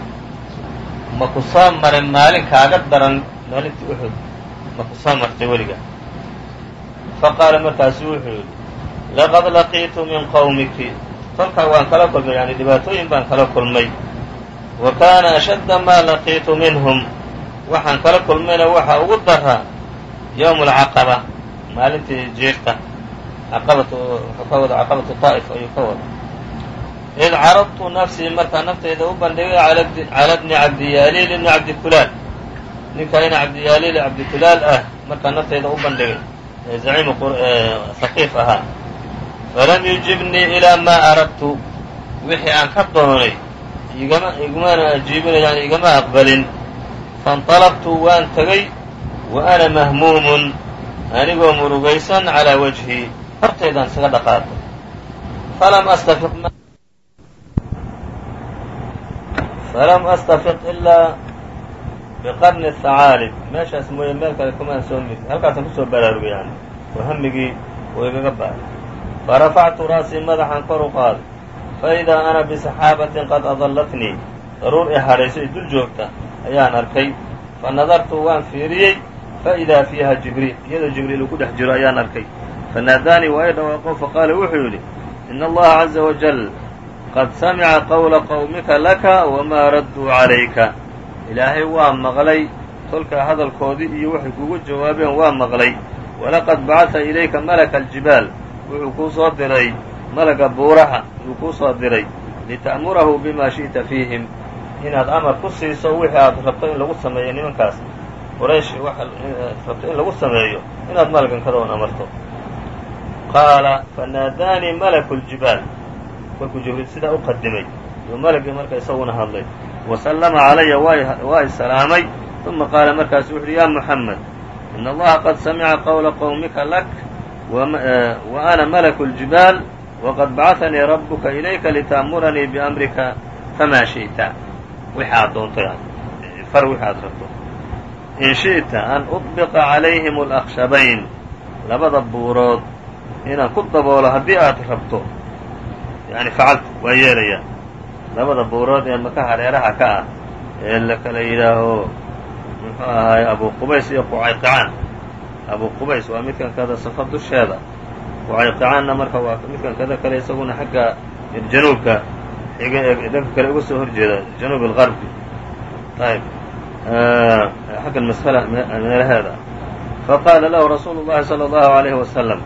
ma ku soo maray maalin kaaga daran maalintii uxud ma ku soo martay weliga. Faqaala markaasu wuxuu yidhi laqad laqiitu min qowmiki tolkaa waan kala kulmay yani dhibaatooyin baan kala kulmay. Wa kaana ashadda maa laqiitu minhum. Waxaan kala kulmayna waxa ugu daraa yowmu alcaqaba maalintii jiirta. Caqabatu wuxuu ka wada caqabatu taa'if ayuu ka wada id caradtu nafsii markaa naftayda u bandhigay cala bni cabdiyaaliil ibni cabdikulaal ninkaa ina cabdiyaalil cabditulaal ah markaa naftayda u bandhigay zaciimu haqiif ahaa. Falam yujibnii ilaa maa aradtu. Wixii aan ka doonay igama igumana ajiibina yani igama aqbalin. Faاnطalabtu waan tegay wa ana mahmuumun. Anigoo murugaysan calaa wajhii hortaydaan isaga dhaqaaqay falam astafiq ilaa biqarni الthacaalib meeshaas mooye meel kale kumaan soo miri halkaasaan ku soo baraarugay yani oo hamigii uu igaga baaray farafactu ra'sii madaxan kor u qaaday faidaa ana bisaxaabatin qad adallatnii daruur ee hadhaysay dul joogta ayaan arkay fa nadartu waan fiiriyey faidaa fiiha jibriil iyadoo jibriil uu ku dhex jiro ayaan arkay fanaadaanii waa i dhawaaqo faqaala wuxuu yidhi ina allaha caza wajal qad samica qawla qowmika laka wamaa radduu calayka ilaahay waa maqlay tolkaa hadalkoodii iyo waxay kugu jawaabeen waa maqlay. Walaqad bacata ilayka malaka aljibaal wuxuu kuu soo diray malaga buuraha ayuu kuu soo diray lita'murahu bima shi'ta fiihim. Inaad amar ku siiso wixii aad rabto in lagu sameeyo nimankaas. Quraysh rabto in lagu sameeyo inaad malagankada oon amarto. Qaala fanaadaanii malaku ljibaal kolkuu jibriil sidaa u qadimay yuu malagii marka isaguna hadlay. Wasallama calaya waa i salaamay. Uma qaala markaasu wuxu uhi ya muxamed in allaha qad samica qawla qowmika lak wa ana malaku ljibaal waqad bacatanii rabuka ilayka lita'muranii biamrika famaa shi'ta. Wixi aad doonto far wixi aad rabto. In shi'ta an uطbiqa calayhim alakhshabayn labada buurood inaan ku daboolo haddii aad rabto. Yani facaltu waa yeelayaa labada buurood ee maka hareeraha ka ah ee la kala yidhaaho muxuu ahaay abu qubays iyo qucayqicaan. Abu qubays waa midkan kada safa dusheeda. Qucayqicaanna marka waa midkan kada kale isaguna xagga januubka xiga kale uga soo horjeeda januub algarbi ayb xagga masfala meelaheeda. Faqaala lahu rasuulu llahi salى allahu alayhi wasalam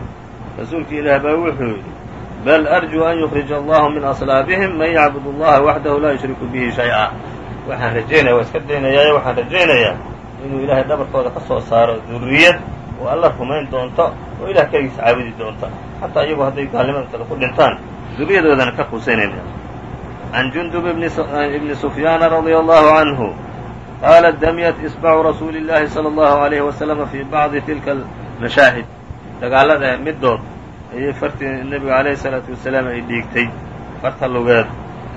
rasuulkii ilaah baa wuxuu yidhi bal arjuu an yukrija allahu min aslaabihim man yacbud allaha waxdahu laa yushriku bihi shay-a waxaan rajaynaya waa iska daynayaaye waxaan rajaynayaa inuu ilaahay dhabarkooda ka soo saaro duriyad oo alla rumayn doonto oo ilah keligiis caabudi doonta xataa iyagu hadday gaalnimadkada ku dhintaan duriyadoodana ka quusaynayna can jundub ibni sufyaana radia allahu canhu qaala damyat isbacu rasuuli llahi salى allahu alayhi wasalama fii bacdi tilka almashaahid dagaalada middood ayay fartii nebiga alayhi salaatu wasalaam ay dhiigtay. Farta lugeed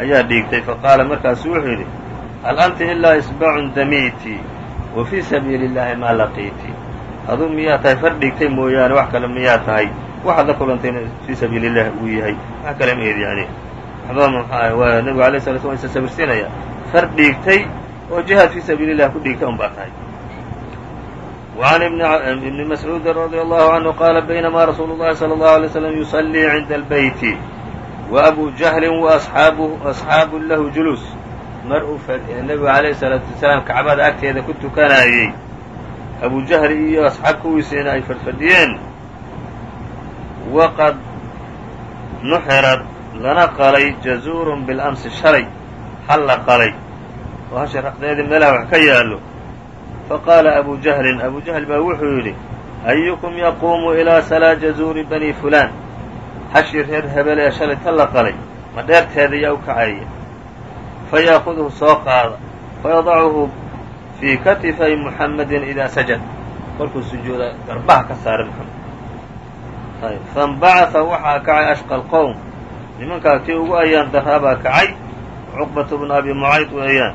ayaa dhiigtay. Faqaala markaasu wuxuu yidhi hal anti ilaa isbacun damiiti wa fii sabiili اllahi maa laqiiti? Aduu miyaa tahay far dhiigtay mooyaane wax kale miyaa tahay? Waxaad la kulantayna fii sabiili illahi uu yahay. Wax kale ma ed yani waxba maxaa waa nebigu alayh sala slam isa sabirsiinaya. Far dhiigtay oo jihaad fii sabiili اllahi ku dhiigtay un baa tahay وعn بن مسعوud رضي الله عnه qاla بynma رsuل الlahi صلى الله عليه وسلم يصلي عnda البyt وأbu جهل وأصxaabu lahu جuluس mar uu nebigu عalيه الصلاaةu وaسلاam kacbada agteeda ku tukanayey abu jahl iyo asxaab kuwiisiina ay fadhfadhiyeen waqad nuxirad lana qalay jazuur bاlأmsi shalay hal la qalay oo hasha raqdeedii meelaha wax ka yaalo faqaala abu jahlin abu jahl baa wuxuu yidhi ayukum yaquumu ilaa salaa jazuuri bani fulaan hashii reer hebel ee shalay ta la qalay ma dheerteeda yaa u kacaya fayaakuduhu soo qaada fayadacuhu fii katifay muxammadin idaa sajad kolkuu sujuuda garbaha ka saara moxamed fanbacata waxaa kacay ashqa alqowm nimankaa kii ugu ayaan daraabaa kacay cuqbatu bnu abi mucayd weeyaan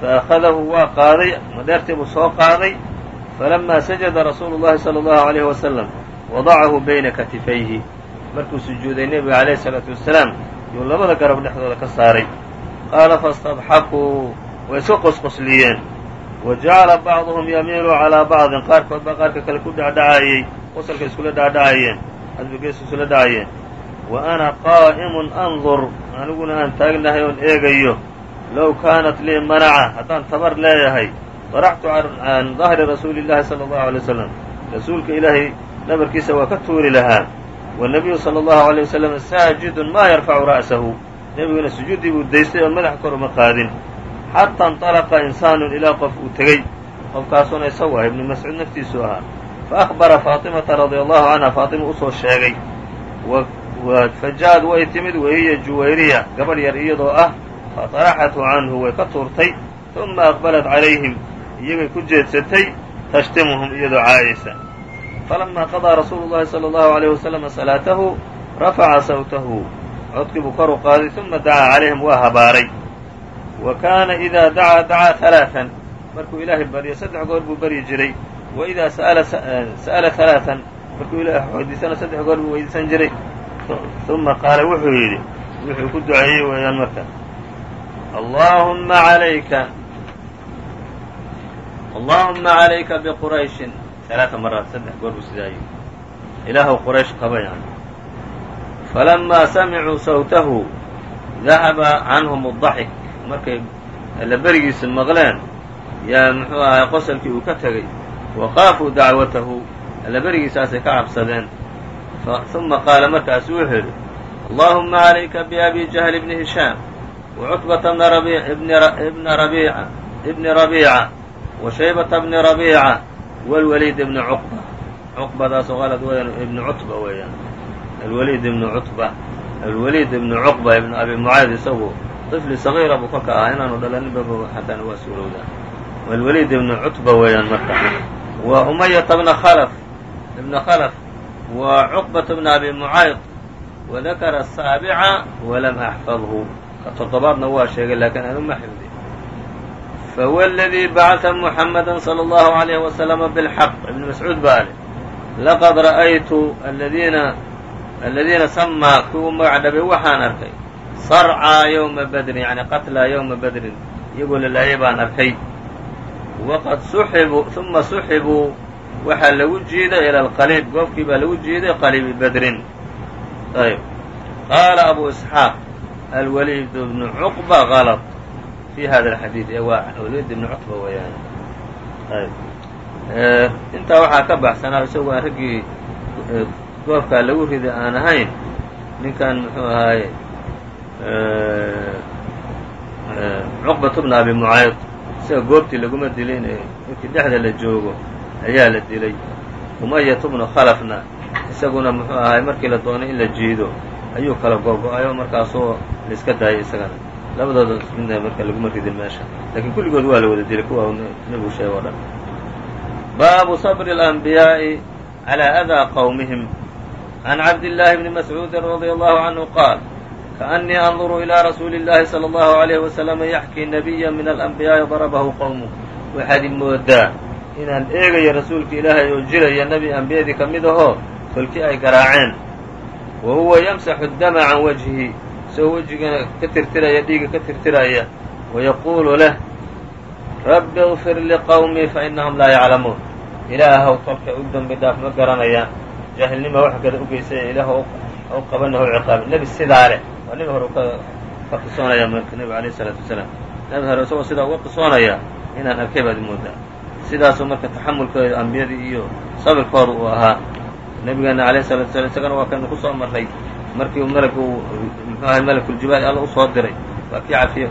faأkhadahu waa qaaday madheertii buu soo qaaday falamaa sajada rasuulu llahi salى اllahu عalayh wasalam wadacahu bayna katifayhi markuu sujuuday nebiga alayh الsalaatu wasalaam yuu labada garab dhexdooda ka saaray qaala faاstadxakuu way iska qosqosliyeen wa jacala bacduhum yamiilu calىa bacdin qaarkood baa qaarka kale ku dhacdhacayey qosalka iskula dhacdhacayeen adbigees isula dhacayeen wa ana qaa'imun andur aniguna aan taagnahay oon eegayo low kaanat lii manaca haddaan tabar leeyahay daractu can dahri rasuuli llahi sala allahu alay wasalam rasuulka ilaahay dhabarkiisa waa ka tuuri lahaa wanebiyu sala allahu alay wasalam saajidun maa yarfacu ra'sahu nebiguna sujuuddii buu daystay oo madax kor uma qaadin xataa inطalaqa insaanun ilaa qof uu tegey qofkaasuna isagu ah ibnu mascuud naftiisu ahaa faأkhbara faatimata radia allahu canha faatima u soo sheegay faja-ad way timid wahiya juwayriya gabadh yar iyadoo ah faطaraxathu canhu way ka tuurtay uma aqbalat calayhim iyagay ku jeedsatay tashtimuhum iyadoo caayaysa. Falamaa qadaa rasuulu llahi salى allahu alayh wasalama salaatahu rafaca sawtahu. Codkii buu kor u qaaday uma dacaa calayhim waa habaaray. Wa kaana idaa dacaa dacaa halaaan markuu ilaahay baryo saddex goor buu baryi jiray. Wa idaa sa'ala halaaan markuu ilaah weydiisana saddex goor buu weydiisan jiray. Uma qaala wuxuu yidhi wuxuu ku duceeyey weeyaan marka allahumma alayka. Allahuma calayka biqurayshin alaaa maraat saddex goor buu sidaa yidhi ilaahuw quraysh qaba yani falamaa samicuu sawtahu dahaba canhum adaxik markay allaberigiisa maqleen yaa muxuu ahay qosolkii uu ka tegey waqaafuu dacwatahu. Allaberigiisaasay ka cabsadeen. Uma qaala markaasu wuxuu yidhi allahuma calayka biabi jahl bni hishaam wacutbata ibni rabiica washaybata bni rabiica wاlwaliid ibni cuqba cuqbadaasoo qalad weeyaan ibni cutba weeyaan alwaliid ibni cutba alwaliid ibni cuqba ibni abi mucayd isagu طifli sagiira buu kolka ahaa inaanu dhalaninbaba xataana waa suurowdaa alwaliid ibni cutba weeyaan marka wa umayata bna khalf ibna khalf wa cuqbata bna abi mucayd wadakara asaabica walam axfadhu toddobaadna waa sheegay laakiin aan uma xifdi fwladii bacثa muxamada slى اllahu عalayh waslama bاlxaq ibn mascuud baa leh laqad ra'aytu aladiina aladiina samaa kii uu magac dhabay waxaan arkay sarcaa ywma badrin yani qatlaa ywma badrin iyagoo la laayay baan arkay waqad suxibuu uma suxibuu waxaa lagu jiiday ilى اlqaliib goobkii baa lagu jiiday qaliibi badrin ayb qaala abu isxaaq alwaliid bnu cuqba galط fi hada alxadiid ee waa waliid ibni cutba weeyaan intaa waxaa ka baxsanaa isagu aan raggii goobkaa lagu riday aan ahayn ninkan muxuu ahaaye cuqbat bna abi mucayd isaga goobtii laguma dilin markii dhexda la joogo ayaa la dilay umayat bnu khalafna isaguna muxuu ahaay markii la doonay in la jiido ayuu kala gogo-ayo markaasoo la iska daayay isagana labadooda midna marka laguma ridin meesha lakiin kulligood waa la wada dilay kuwa nebigu sheeg o dhan baabu صbr الأنbiyaaءi عlى أdىa qwmihim عan cabdاللahi bni mascuudi radي allahu canhu qaal kaأnii anduru ilىa rasuuli الlahi slى الlahu عalيh waslama yaxkii nabiya min alanbiyaaءi darabahu qowmuh waxaad i moodaa inaan eegayo rasuulka ilaahay oo jiraya nebi ambiyadii ka mid ahoo kolkii ay garaaceen wa huwa ymsaxu dama can wajhi isagoo wejigana ka tirtiraya dhiiga ka tirtiraya. wayaquulu leh rabbi اغfir liqowmii fainahum laa yaclamuun ilaahaw tolka u dembi dhaaf ma garanayaan jaahilnima wax kada u geysaya ilaah u qabana u ciqaabi nebi sidaa leh waa nebi hore ka qisoonaya marka nebiga alayh isalaatu wasalaam nebi hore isagoo sidaa uga qisoonaya inaan arkay baad moodaa sidaasoo marka taxamulkooda ambiyadii iyo sabirkooda uu ahaa nebigeena alayh salatu wasalaam isagana waa kaynu ku soo marray markii uu malg uu muxuu ahay malakuljibaal alla u soo diray. Waa kii cafiyo.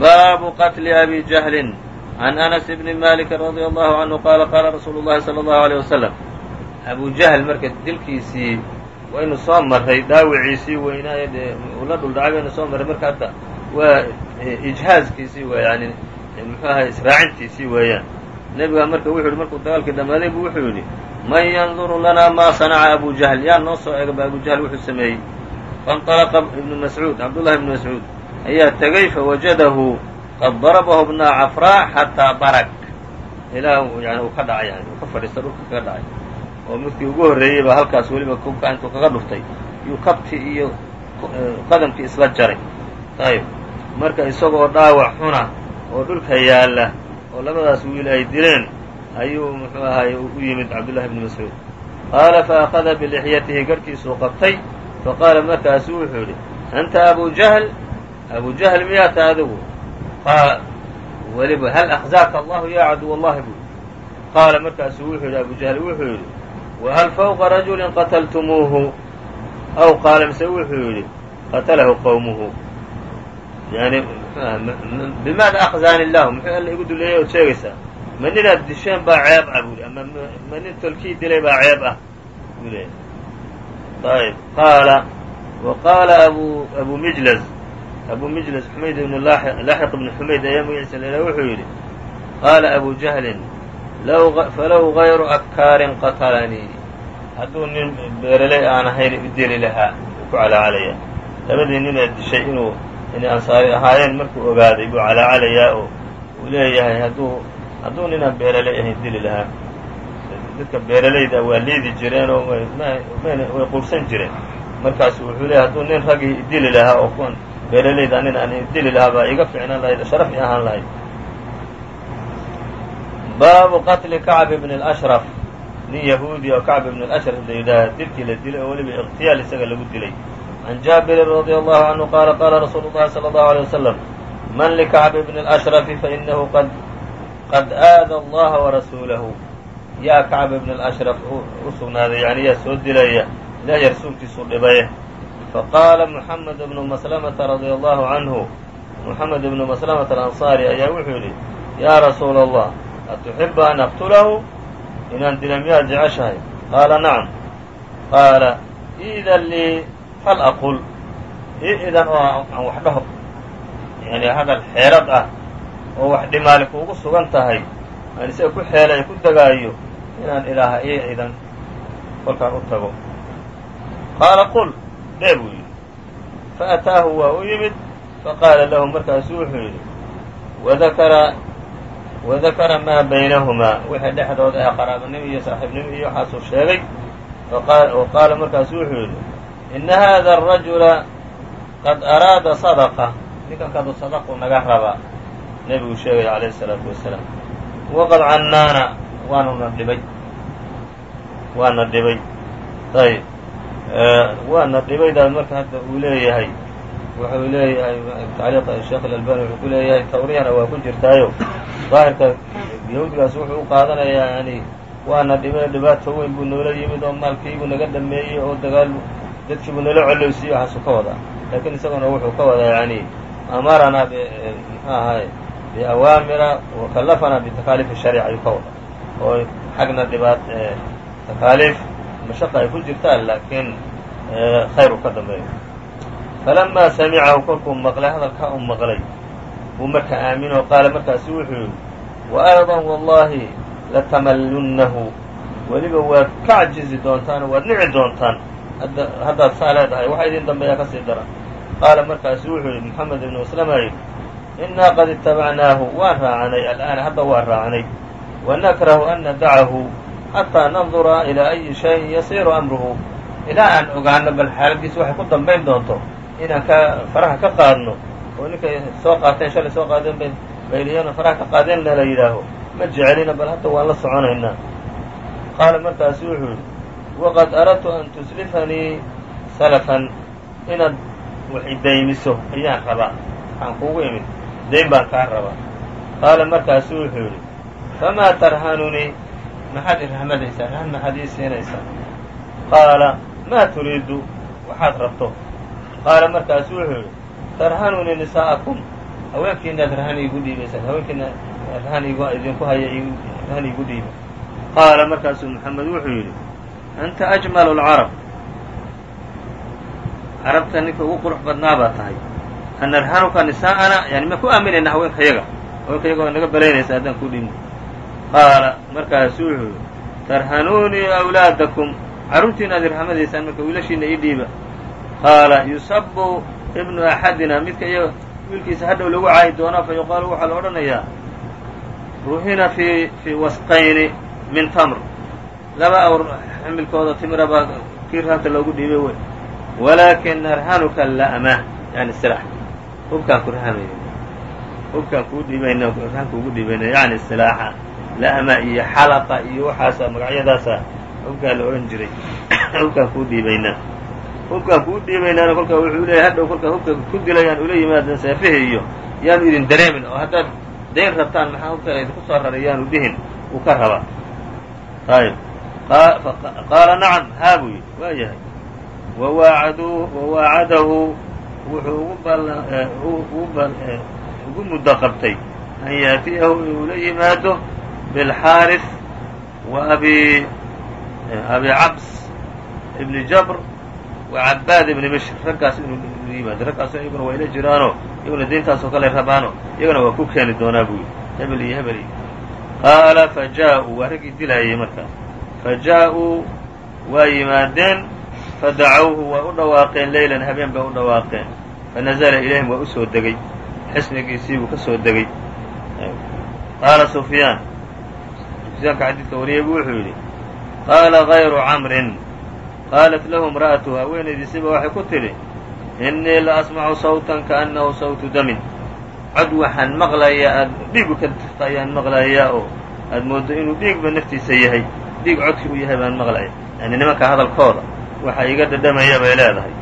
Baabu qatli abi jahlin can anas bni maliki radia allahu canhu qaala qaala rasuulu llahi salى allahu alيyh wasalam abu jahl marka dilkiisii waynu soo marray dhaawiciisii weynaaye dee uu la dhuldhacay baynu soo marray marka hadda waa ijhaazkiisii w yani muxuu ahay israacintiisii weeyaan. Nebiga marka wuxu yihi markuu dagaalkii dhammaaday bu wuxuu yidhi man yanduru lanaa ma sanaca abu jahl. Yaa noo soo eegaba abu jahl wuxuu sameeyey. Faاnطalaqa ibnu mascuud cabdullahi ibnu mascuud ayaa tegey fawajadahu qad darabahu bna cafraa xataa barag ilaa yani uu ka dhacay yani uu ka fadhiista dhulka kaga dhacay. Oo midkii ugu horreeyey baa halkaas weliba kuka intuu kaga dhuftay. Yuu kabti iyo qadamkii isla jaray. Ayb marka isagoo dhaawac xuna oo dhulka yaalla oo labadaas wiil ay dileen ayuu muxuu ahaay u yimid cabdullahi bni mascuud qaala faأkhada bilixyatihi garhkiisuu qabtay. Faqaala markaasu wuxuu yidhi anta abu jahl? Abu jahl miyaata adigu? Weliba hal akzaaka allahu ya caduw allahi buu? Qaala markaasuu wuxuu yidhi abu jahl wuxuu yidhi wahal fawqa rajulin qataltumuuhu? Aw qaala mise wuxuu yidhi qatalahu qowmuhu yani bimaada akzaani illahu muxuu alla igu duleeyay ood sheegaysaa ma ninaad disheen baa ceeb ah buu ama ma nin tolkii dilay baa ceeb ah buu leeyay ayb qaala wa qaala abu abu mijlaz abu mijlaz xumayd ibnu laaxiq ibnu xumayd ayaa magaciisa wuxuu yidhi qaala abu jahlin falow gayru akkaarin qatalanii. Hadduu nin beeraley aan ahayn u dili lahaa ku calaacalaya labadii nin ee dishay inuu inay ansaari ahaayeen markuu ogaaday buu calaacalayaa oo uu leeyahay hadduu hadduu ninaan beeraley ahayn dili lahaa dadka beeralayda waa liidi jireen oo way quursan jireen markaasu wuxuu leeyay hadduu nin raggii idili lahaa oo kuwan beeralayda nin aan idili lahaa baa iga ficnaan lahayd sharaf i ahaan lahayd baabu qatli kacb bn اlashraf nin yahuudi oo kacb ibn اlashraf la yidhaaha dilkii la dilay oo weliba iqtiyaal isaga lagu dilay can jaabirin radi allahu canhu qaala qaala rasuulu llahi salى اllahu alيه wasalam man likacb bn اlashrafi fainahu qad qad aada allaha warasuulahu yaa kacb ibn اlashraf u sugnaaday yani yaa soo dilaya ilaahay rasuulkiisuu dhibaye faqaala muxamed ibnu maslamata radia allahu canhu muxamed ibnu maslamata alansaari ayaa wuxuu yidhi yaa rasuula allah atuxibu an aqtulahu? Inaan dila miyaad jeceshahay? Qaala nacam. Qaala iidan lii fal aqul. Ii idan oo aan wax dhaho yani hadal xeelad ah oo wax dhimaali kuugu sugan tahay aan isaga ku xeelay ku degaayo inaan ilaaha ii idan kolkaan u tago. Qaala qul dhee buu yidhi. Faataahu waa u yimid. Faqaala lahu markaasu wuxuu yidhi wadakara wadakara maa baynahumaa wixii dhexdooda ah qaraabanimo iyo saaxiibnimo iyo waxaasuu sheegay. Oo qaala markaasu wuxuu yidhi ina hada arajula qad araada sadaqa. Ninkan kadu sadaqu naga rabaa nebiguu sheegaya calayhi isalaatu wasalaam waqad cannaana waanuna dhibay waana dhibay. Ayb waana dhibaydaas marka hadda uu leeyahay wuxuu leeyahay tacliiqa sheekh alalbani wuxuu ku leeyahay tawriyana waa ku jirtaayo. Daahirka yahuudgaas wuxuu u qaadanayaa yani waana dhibay dhibaato weyn buu noola yimid oo maalkiibuu naga dhameeyey oo dagaal dadkiibuu nala colowsiiyey waxaasuu ka wadaa laakiin isaguna wuxuu ka wadaa yani amaranaa mxuu ahay biawaamira wakalafanaa bitakaaliif shariica ayuu ka wadaa oo xagna dhibaat takaaliif mashaqa ay ku jirtaan laakiin khayr uu ka dambeeyo falamaa samicahu kolkuu maqlay hadalkaa uu maqlay buu marka aaminoo qaala markaasu wuxuu yidhi wa ayضa wallahi latamallunnahu weliba waad ka cajizi doontaan oo waad nici doontaan haddaad saa leedahay waxa idin dambeeyaa ka sii dara qaala markaasu wuxuu yidhi moxamed ibnu yidhi innaa qad itabacnaahu waan raacanay al'aana hadda waan raacanay wa nakrahu an nadacahu xataa nandura ilaa ayi shayin yasiiru amruhu ilaa aan ogaano bal xaaladiisa waxay ku dambayn doonto inaan ka faraha ka qaadno oo ninkay soo qaateen shalay soo qaadeen bay bayliyana faraha ka qaadeen na la yidhaaho ma jecelina bal hadda waan la soconaynaa qaala markaasu wuxuu yidhi waqad aradtu an tuslifanii salafan inaad wax ayaan rabaa waxaan kuugu imid dayn baan kaa rabaa. Qaala markaasu wuxuu yidhi famaa tarhanunii maxaad irahmadaysaa rahan maxaad ii siinaysaa? Qaala maa turiidu? Waxaad rabto. Qaala markaasu wuxuu yidhi tarhanunii nisaa'akum haweenkiinaad rahan iigu dhiibaysaan haweenkiina rahan idinku haya rahan iigu dhiiba. Qaala markaasuu maxamed wuxuu yidhi anta ajmalu lcarab carabta ninka ugu qurux badnaa baa tahay anarhanuka nisaa'ana yani ma ku aaminayna haweenkayaga haweenkayaga waa naga balaynaysa haddaan ku dhiibno qaala markaasu wuxuu yidhi tarhanuunii awlaadakum carruurtiina ad irhamadaysaan marka wiilashiina ii dhiiba qaala yusabu ibnu axadina midka iyo wiilkiisa hadhow lagu caayi doonaa fa yuqaalu waxaa la odhanayaa ruhina fi fii wasqayni min tamr laba awr ximilkooda timira baa kii rahanka loogu dhiibay wey walaakin arhanuka la'ma yani silaax hubkaan ku rahanayna hubkaan kuu dhiibayna rahanka ugu dhiibayna yani silaaxa la'ma iyo xalaqa iyo waxaasa magacyadaasa hubkaa la odhan jiray. Hubkaan kuu dhiibaynaa hubkaan kuu dhiibaynaana kolkaa wuxuu leeyahy hadhow kolkaa hubka ku dilayaan ula yimaadeen seefihi iyo yaanu idin dareemin oo haddaad dayn rabtaan maxaa hubka idinku soo raray yaanu dhihin uu ka rabaa ayb qaala nacam haa buu yidhi waa yahay. Wawaacadahu wuxuu ugu muddo qabtay an yaatiyahu inuu la yimaado bilxaarif wa abi abi cabs ibni jabr wa cabaad ibni bishr. Raggaas inuu yimaado raggaas iyaguna waa ila jiraano iyaguna diintaasoo kale rabaano iyagana waa ku keeni doonaa buu yidhi. Hebel iyo hebel iyo qaala waa raggii dilaayay markaa fa jaa-uu waa yimaadeen fadacawhu waa u dhawaaqeen leylan habeen bay u dhawaaqeen fanazla ilayhim waa u soo degey xisnigiisii buu ka soo degey qaala sufyaan sufyaanka xadiidka wariyay buu wuxuu yidhi qaala غayru camrin qaalat lahu imra'atu haweenaydiisiba waxay ku tidhi innii la asmacu sawtan kaannahu sawtu damin cod waxaan maqlayaa aad dhiigu ka tirta ayaan maqlayaa oo aad mooddo inuu dhiigba naftiisa yahay dhiig codkii uu yahay baan maqlaya yani nimanka hadalkooda waxa iga dhadhamaya bay leedahay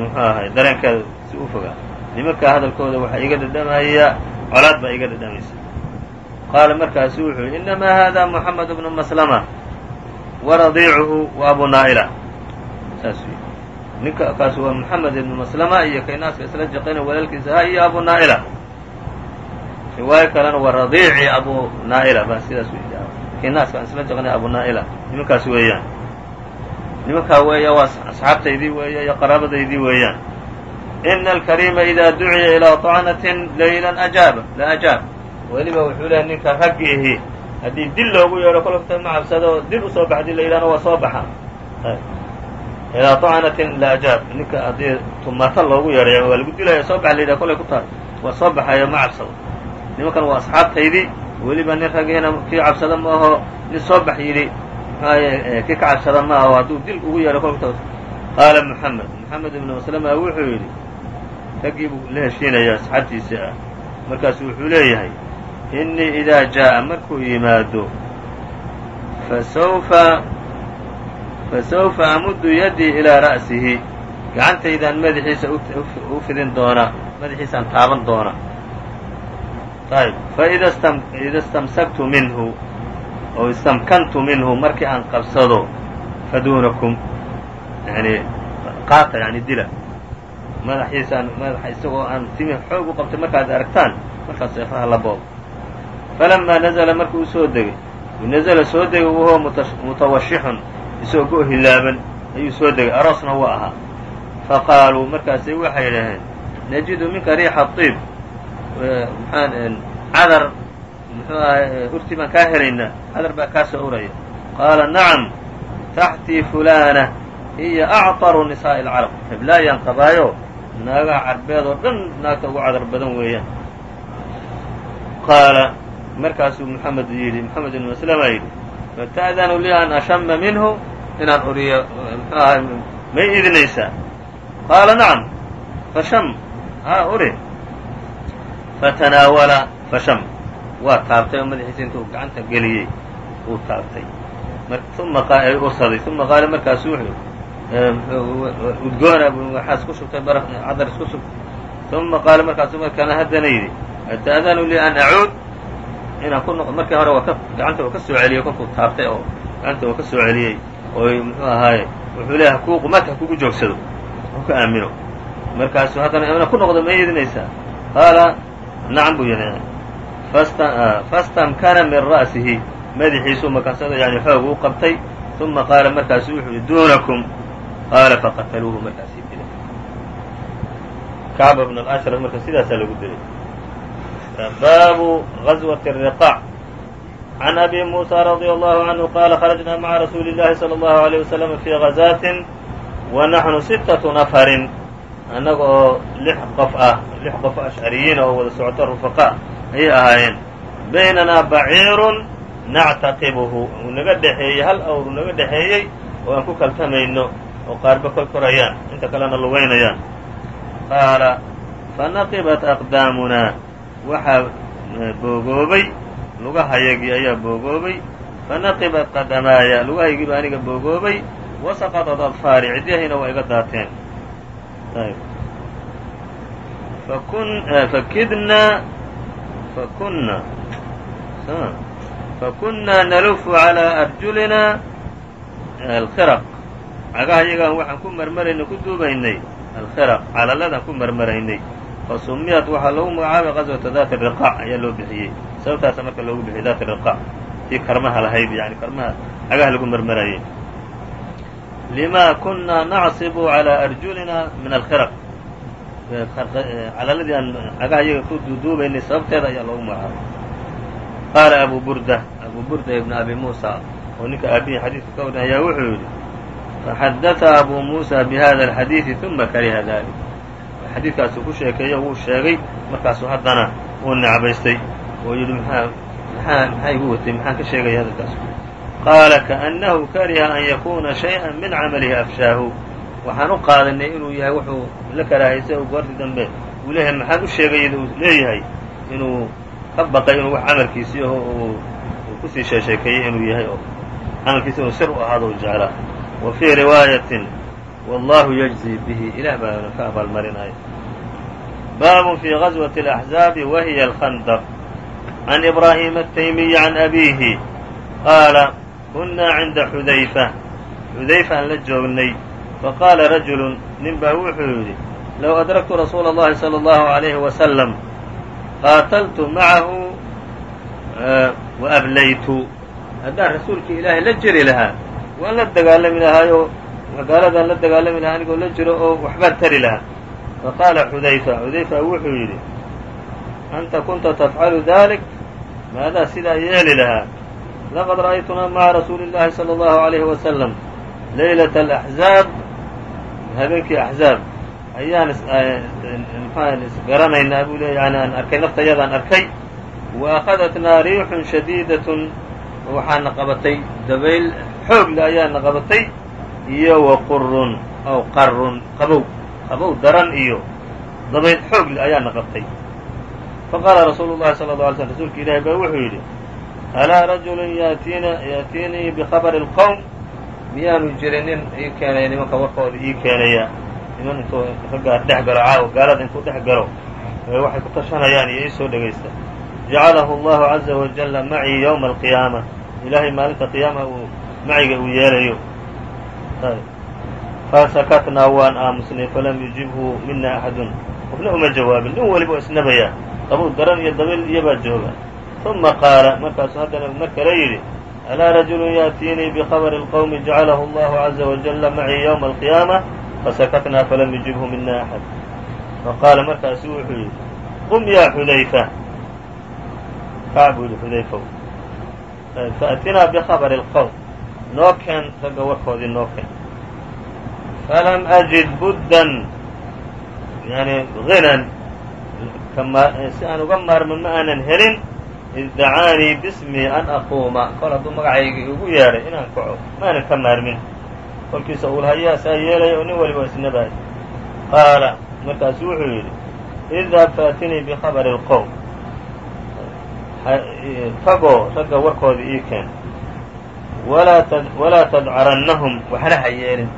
muxuu ahay dareenkeeda si u fogaa nimanka hadalkooda waxa iga dhadhamaya colaad baa iga dhadhamaysa. Qaala markaasu wuxuu yidhi innamaa hada moxamed bnu maslama waradiicuhu wa abu naa'ila. Saasuu yidhi. Ninka kaas waa moxamed ibnu maslama iyo kay naaska isla jaqayna walaalkiisa ha iyo abu naa'ila. Riwaayo kalena waa radiici abu naa'ila baa sidaas u yidhi. Kay naaska aan isla jaqnay abu naa'ila. Nimankaas weeyaan. Nimankaa weeya waa asxaabtaydii weeye iyo qaraabadaydii weeyaan ina alkariima idaa duciya ilaa طacnatin laylan ajaaba la ajaab weliba wuxuu lehay ninka raggi ihi haddii dil loogu yeedho kolkta ma cabsado dil u soo bax dil la yidhahna waa soo baxa ilaa طacnatin la ajaab ninka haddii tumaatan loogu yeedhay waa lagu dilaya soo bax la yidhaha kolay ku taal waa soo baxayo ma cabsado nimankan waa asxaabtaydii weliba nin raggiina kii cabsada ma aho nin soo bax yidhi mxuaye kii ka cabsada ma aho hadduu dil ugu yeedho kolkta qaala moxamed moxamed ibnu maslama wuxuu yidhi raggii buu la heshiinaya asxaabtiisa ah. Markaasu wuxuu leeyahay innii idaa jaa'a markuu yimaado fasawfa fasawfa amuddu yaddii ilaa ra'sihi. Gacantaydaan madaxiisa u fidin doonaa madaxiisaan taaban doona. Ayb faida ida istamsaktu minhu oo istamkantu minhu markii aan qabsado faduunakum yani qaata yani dila madaxiisaan madaxa isagoo aan timi xoog u qabtay markaad aragtaan markaas seefaha la boob falamaa nazla markuu u soo degay nazla soo degay wahuwa mutawashixun isagoo go hilaaban ayuu soo degay aroosna waa ahaa faqaaluu markaasay waxay dhaheen najidu minka riixa طiib maxaan cadar muxuu ahay urti baan kaa helaynaa cadar baa kaa soo uraya qaala nacam taxtii fulana hiya acطaru nisaaءi اlcarab heblaayaan qabaayo naagaha carbeed oo dhan naagta ugu cadar badan weeyaan. Qaala markaasuu moxamed yidhi moxamed ibn maslama yidhi fata'danu lii an ashama minhu inaan uriyo mxuu ahay may idinaysaa? Qaala nacam fasham haa uri. Fatanaawala fasham waa taabtay oo madaxiisa intuu gacanta geliyey uu taabtay. Uma ursaday uma qaala markaasu wuxuu udgoona waxaas ku shubtay cadar isku shubtay uma qaala markaasu markaana haddana yidhi ata'danu lii an acuud inaan ku noqo markii hore waa ka gacanta uu ka soo celiyey kolkuu taabtay oo gacanta uu ka soo celiyey oo muxuu ahaaye wuxuu leeyahay kuu qumadka kugu joogsado u ka aamino. Markaasu haddana ina ku noqdo ma idinaysaa qaala nacam buu yidhi. Fastamkana min ra'sihi. Madaxiisuu makansada yani xoog uu qabtay. Uma qaala markaasu wuxuu yihi duunakum qaala faqataluuhu markaasii dilay kacba bn ashraf marka sidaasaa lagu dilay baabu غazwaة الriqاع عan abi muسى radي allahu عanهu qaala kharajna maca rasuuli الlahi slى الlahu عalيه waslm fii غazaatin wa naxnu sittaةu nafarin annaga oo lix qof ah lix qof ashcariyiina oo wada socoto rufaqaa ayay ahaayeen baynanaa baciirun nactaqibuhu uu naga dhexeeyey hal awr uu naga dhexeeyey oo aan ku kaltamayno oo qaarba kor korayaan inta kalena lugaynayaan qaala fanaqibat aqdaamunaa waxaa boogoobay lugahayagii ayaa boogoobay fanaqibat qadamaaya. Lugahaygiiba aniga boogoobay wasaqaطat adfaari cidyahayna waa iga daateen. Fakidnaa fakuna fakunnaa nalufu calىa arjulina alkhiraq cagaha yagaan waxaan ku marmaraynay ku duubaynay alkhiraq calaladaan ku marmaraynay. Fasumiyat waxaa loogu magacaabay qaswata daati riqaac ayaa loo bixiyey. Sababtaasa marka loogu bixiyey daati riqaac tii karmaha lahayd yani karmaha cagaha lagu marmarayay lima kunaa nacsibu calىa arjulina min alkhiraq calaladii aan cagaha yaga ku duuduubaynay sababteeda ayaa loogu magacaabay. Qaala abu burda abu burda ibn abi muusa oo ninka aabihii xadiidka ka waran ayaa wuxuu yidhi faxadata abu muusa bihada alxadiidi uma kariha dalik xadiidkaasuu ku sheekeeyo wuu sheegay markaasuu haddana wuu necbaystay oo yidhi maxaa maxaa maxaa igu watay maxaan ka sheegaya hadalkaas qaala kaأnnahu kariha an yakuna shayئa min camalihi afshaahu waxaan u qaadanay inuu yahay wuxuu la karaahaysa u goortii dambe uu leeyahay maxaan u sheegayada uu leeyahay inuu ka baqay inuu wax camalkiisii aho uu ku sii sheesheekeeyey inuu yahay oo camalkiisi inuu sir u ahaado u jeclaa wa fii riwaayatin wallahu yajzii bihi ilah baana ka abaalmarinaya baabun fii gazwati اlaxzaabi wa hiya alkhandaq can ibraahima ataymiyi can abiihi qaala kunnaa cinda xudayfa xudayfa aan la joognay faqaala rajulu nin baa wuxuu yidhi low adraktu rasuula اllahi salى اllahu عalayhi wasalam qaataltu macahu wa ablaytu haddaan rasuulkii ilaahay la jeri lahaa waan la dagaalami lahaayoo magaaladaan la dagaalami lahaa anigoo la jiro oo waxbaan tari lahaa faqaala xudayfa xudayfa wuxuu yidhi anta kunta tafcalu dalik maadaa sidaa yeeli lahaa laqad ra'aytunaa maca rasuuli اllahi salى اllahu عalayhi wasalam laylaة alaxzaab habeenkii axzaab ayaan mxuan isgaranaynaa buu leeya yani aan arkay naftayadaan arkay wa akhadatnaa riixun shadiidatun waxaana qabatay dabayl xoogle ayaana qabatay iyo wa qurun aw qarun qabow qabow daran iyo dabayl xoogle ayaana qabtay. Faqaala rasuulu llahi sala lla alay slm rasuulka ilaahi baa wuxuu yidhi alaa rajulun yaatiina yaatiinii bikhabari اlqowm miyaanu jirin nin ii keenaya nimanka warkooda ii keenaya niman intuu raggaa dhex galo caawa gaalada intuu dhex galo waxay ku tashanayaan iyo ii soo dhegaysta. Jacalahu allahu caza wajalla macii yowma alqiyaama ilaahay maalinta qiyaama uu maciga uu yeelayo fasakatnaa waan aamusnay falam yujibhu mina axadun qofna uma jawaabin nin waliba oo isnabaya qabow daran iyo dabayl iyobaa jooga uma qaala markaasuu haddana mar kale yidhi alaa rajulu yaأtiinii bkhabri اlqowmi jacalahu allahu caza wajalla macii ywma alqiyaama fasakatnaa falam yujibhu mina axad faqaala markaasu wuxuu yidhi qum yaa xudayfa kac buu yidhi xudayfow faatinaa bkhabri اlqowm noo keen ragga warkoodii noo keen falam ajid buddan yani hinan si aan uga maarmo ma aanan helin id dacaanii bismii an aquuma kol hadduu magacayga igu yeedhay inaan kaco maanan ka maarmin kolkiisa uulhayaa saa yeelaya oo nin waliba isnabaay qaala markaasu wuxuu yidhi idhab faatinii bikhabari اlqowm tagoo ragga warkooda ii keen walaa tadcarannahum waxna ha yeelin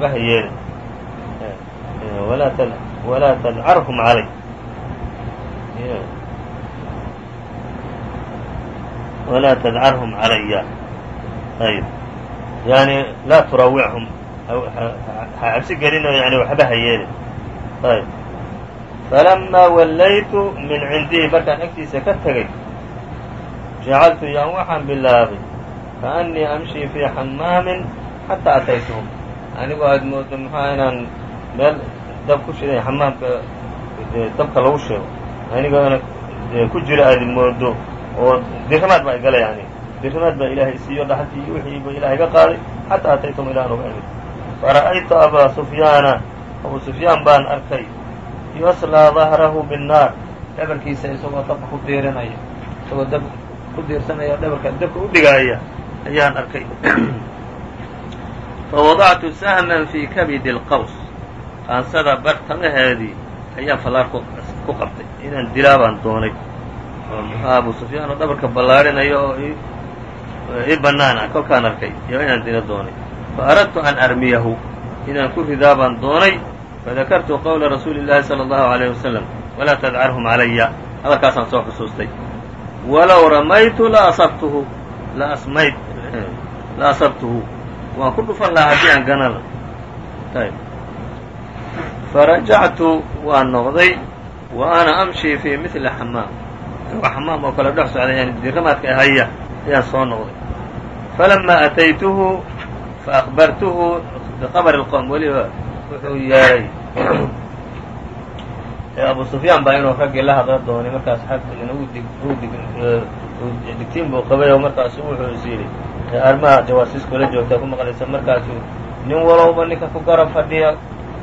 waxba ha yeelin walaa tadcarhum calay walaa tadcarhum calaya ayb yani laa turawicum ha cabsi gelin oo yani waxba ha yeelin ayb falamaa wallaytu min cindihi markaan agtiisa ka tegay jacaltu yaan waxaan bilaabay kaannii amshii fii xamaamin xataa ataytuhum anigoo aad moodo muxua inaan meel dab ku shiday xamaamka dabka lagu shido anigoona ku jira aad moodo oo dirimaad baa igala yani dirimaad baa ilaahay siiyo dhaxdii wixiiba ilahay ga qaaday xataa ataytum ilaan uga imid fara'aytu abaa sufyaana abuu sufyaan baan arkay yuslaa dahrahu binnaar dhabarkiisa isagoo dabka ku diirinaya isagoo dab ku diirsanaya dhabarka dabka u dhigaaya ayaan arkay. Fawadactu sahman fii kabidi اlqaws qaansada bartamaheedii ayaan fallaar ku qabtay. Inaan dilaa baan doonay. Oo muxuha abu sufyaan oo dhabarka ballaarhinayo oo ii bannaan ah kolkaan arkay iyo inaan dila doonay. Fa aradtu an armiyahu inaan ku ridaa baan doonay. Fadakartu qowla rasuuli llaahi sala allahu alayh wasalam walaa tadcarhum calaya hadalkaasaan soo xusuustay. Walow ramaytu la asabtuhu la asmayd la asabtuhu waan ku dhufan lahaa haddii aan ganala ayb farajactu waan noqday wa ana amshi fii mili xamaam anigoo xamaam oo kale dhex socday yani diramaadka ahaya ayaan soo noqday. Falamaa ataytuhu faakbartuhu biqabri اlqowm weliba wuxuu yeedhay abu sufyaan baa inuu raggii la hadla doonay markaas digtiin buu qabay oo markaasu wuxuu is yidhi armaha jawaasiis kula joogtaa ku maqlaysa markaasuu nin walowba ninka ku garab fadhiya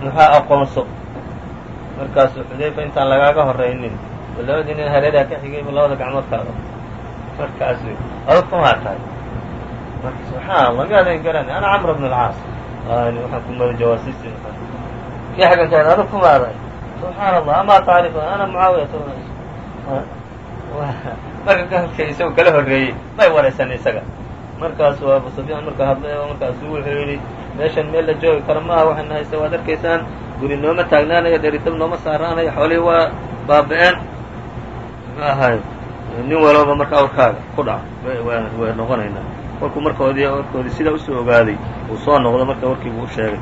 muxaa aqoonso? Markaasuu xudayfa intaan lagaaga horaynin labadii nin hareeraha ka xigayba labada gacmood kala markaasu adug kumaa tahay. Marka subxaan allah miyaadan garanay ana camr bn alcaas waxaan ku mada jawaasiisi kii xaggankaada adag kumaaday subxaan allah amaa tacrif ana mucaawiyat marka galka isagu kala horreeyey may waraysan isaga markaasu abu sufyaan marka hadlay oo markaasu wuxuu yidhi meeshan meel la joogi karo maaha waxayna haysta waad arkaysaan guri nooma taagnaanayo dheritab nooma saaraanayo xoolihii waa baaba-een muxuu ahay nin walooba marka awrkaaga ku dhac way noqonaynaa kolkuu markoodii warkoodii sidaa u soo ogaaday uu soo noqdo marka warkiibuu u sheegay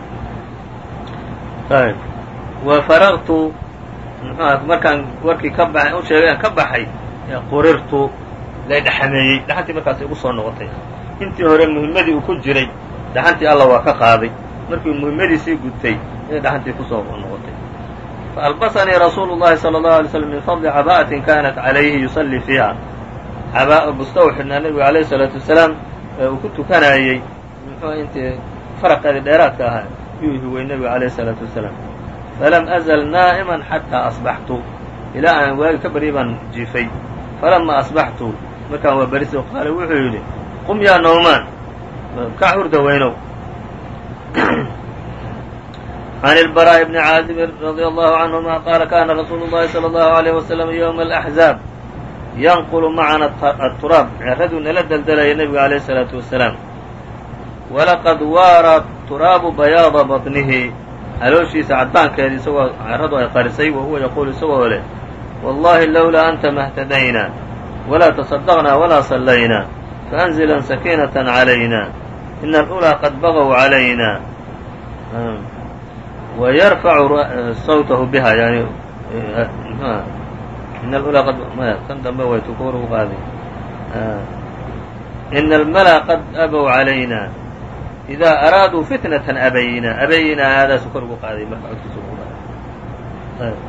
wa faraqtu muxuuha markaan warkii ka baxay u sheegay aan ka baxay qurirtu lay dhaxameeyey. Dhaxantii markaas igu soo noqotay. Intii hore muhimmadii uu ku jiray dhaxantii alla waa ka qaaday. Markii muhimmadiisii gudtay inay dhaxantii ku soo noqotay. Faalbasanii rasuulu llahi sala allahu alay slam min fadli cabaa'atin kanat calayhi yusallii fiiha. Cabaa busta u xidhnaa nebiga alayhi salaatu wasalaam ee uu ku tukanaayey muxuu intii faraqeedii dheeraadka ahaa yuu hiwey nebiga alayhi salaatu wasalaam falam azal naa'iman xataa asbaxtu. Ilaa aan waagi ka baryay baan jiifay falama asbaxtu markaan waa berisi qaala wuxuu yidhi qum yaa nawmaan kac hurda weynow عن البراء بن عازب رضي الله عنهما قال كان رsuuل اللhi صلى الله عليه وسلم يوم الأحزاaب ينqل معna التراab ceraduu nala dldlaya نebiga عليه الصلاaةu وaسلاaم وlqad waara تuraabu bayاaضa baطنihi calooshiisa cadaankeeda isagoo ceradu ay qarisay wahuwa yquل isagoo leh والlahi lowlaa أnta maاhtadayna وlaa تصدقna وlaa صlayna فأنزلا سkينة عlaيna إن الأولى qad bغوا عlaيna ويرفع صوته بها يعني إن الأولى قد kn dambe way tukور u qaaday إن الملأ قد أbوا علينا إذا أراadوا فتنة أbyna أbyna aadaasu kor ugu qaaday marka codkiisa ugu qaaday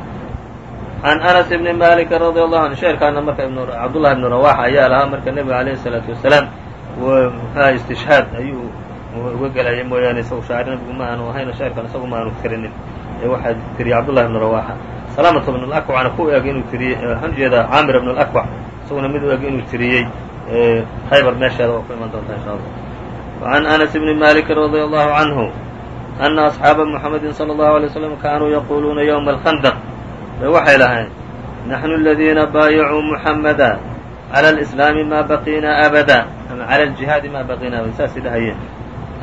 can anas bni maliki radi allahu anhu sheerkaana marka cabdullahi ibnu rawaxa ayaa lahaa marka nebiga alayhi salaatu wasalaam mxuaha istishhaad ayuu uga gelaya mooyaane isagu shaacir nabigu ma aanu ahayn sheerkan isagu ma aanu tirinin ee waxaa tiriyay cabdullahi ibnu rawaxa salaamata bnu lkwacna ku eg inuu tiriyey waxaan u jeedaa caamir ibnu lakwac isaguna mid u eg inuu tiriyey khaybar meesheeda waa ku iman doontaa insha allah wacan anas bni maliki radi allahu canhu ana asxaaba muxamedin salى allahu alay w kaanuu yaquuluuna ywma alkhandq waxay lahayn naxnu aladiina baayacuu muxamada cala alislaami maa baqiina abada ama cala aljihaadi maa baqiina abada saasay dhahayeen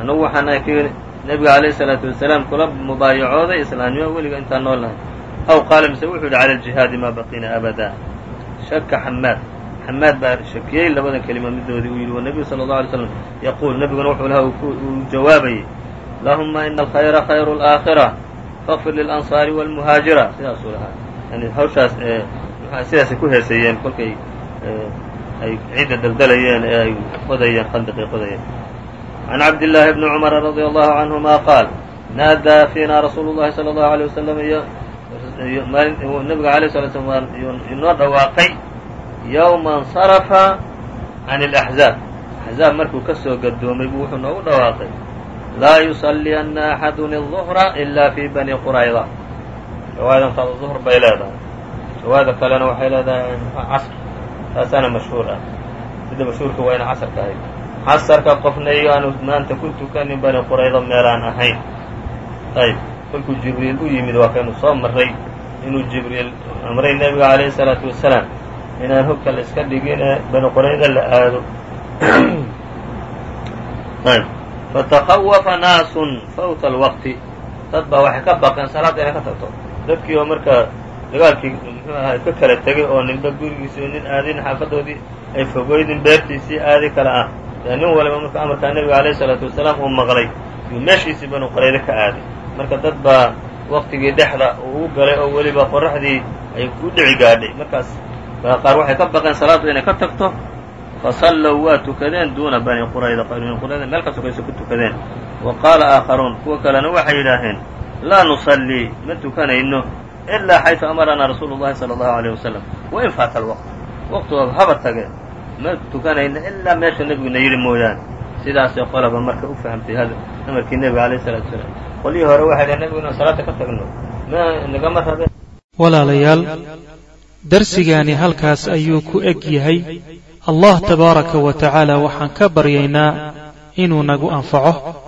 annagu waxaa nahay nebiga alayhi isalaatu wasalaam kula mubaayacooday islaamnimo weliga intaa nool nahay aw qaala mise wuxuu yidhi cala aljihaadi maa baqiina abada shaka xamaad xamaad baa shakiyey labadan kelima midoodii uu yidhi wanabiyu sala allau alay slam yaquul nebiguna wuxuu laha uu jawaabayay allahuma ina alkhayra khayru alaakhira faqfir lilansaari walmuhaajira sidaasuu lahaa yani hawshaas sidaasay ku heeseeyeen kolkay ay ciidda daldalayeen ee ay qodayeen khandaqay qodayeen عن عبد الله بن عمر رضي الله عنهما قال ناadىa فيna رsuuل اللhi صلى الله عليه وسلم نبga عليه الصلa سلام inoo dhawaaqay يومa انصرفa عن الأحزاaب أحزاaب markuu ka soo gadoomay buu wuxuu noogu dhawaaqay laa يصلينa أحad الظهرa إلا في بني qرayضة rwaayadan kale ظهr bay leedahay. Riwaayada kalena waxay leedahay casr taasaana mashhuur ah. Sida mashhuurka waa ina casrka ahayd. Casarka qofna iyo aanu maanta ku tukanin bani quraydo meelaan ahayn. Ayb kolkuu jibriil u yimid waa kaynu soo marray. Inuu jibriil amray nebiga calayhi salaatu wasalaam inaan hogka la iska dhigine bani quraydo la aado. Ayb fatakhawafa naasun fawta alwaqti. Dad baa waxay ka baqeen salaadda inay ka tagto dadkii oo markaa dagaalkii muxuu ahaa ka kala tegay oo ninba gurigiisi nin aadin xaafadoodii ay fogoydin beertiisii aadi kala ah. Nin waliba marka amarkaa nebiga alayh isalaatu wasalaam uu maqlay. Yuu meeshiisii banu quraydo ka aaday marka dad baa waqtigii dhexda uu galay oo weliba qoraxdii ay u dhici gaadhay. Markaas qaar waxay ka baqeen salaaddu inay ka tagto fasallow waa tukadeen duuna bani qurayda. Bani qurayda meel ka sokayso ku tukadeen. Wa qaala aakharuun kuwa kalena waxay yidhaaheen laa nusallii ma tukanayno ilaa xayu amaranaa rasuulu llahi sal allahu aleyh wasalam wain faata alwaqt. Waqtigood haba tage ma tukanayno ilaa meesha nebiguna yidhi mooyaane. Sidaasee qolaba marka u fahamtay hada amarkii nebiga alayh salatu wasalaam. Qolyihii hore waxay dhahen nebigu inaan salaada ka tagno nagama rabeen walaalayaal darsigaani halkaas ayuu ku eg yahay. Allah tabaaraka wa tacaala waxaan ka baryaynaa inuu nagu anfaco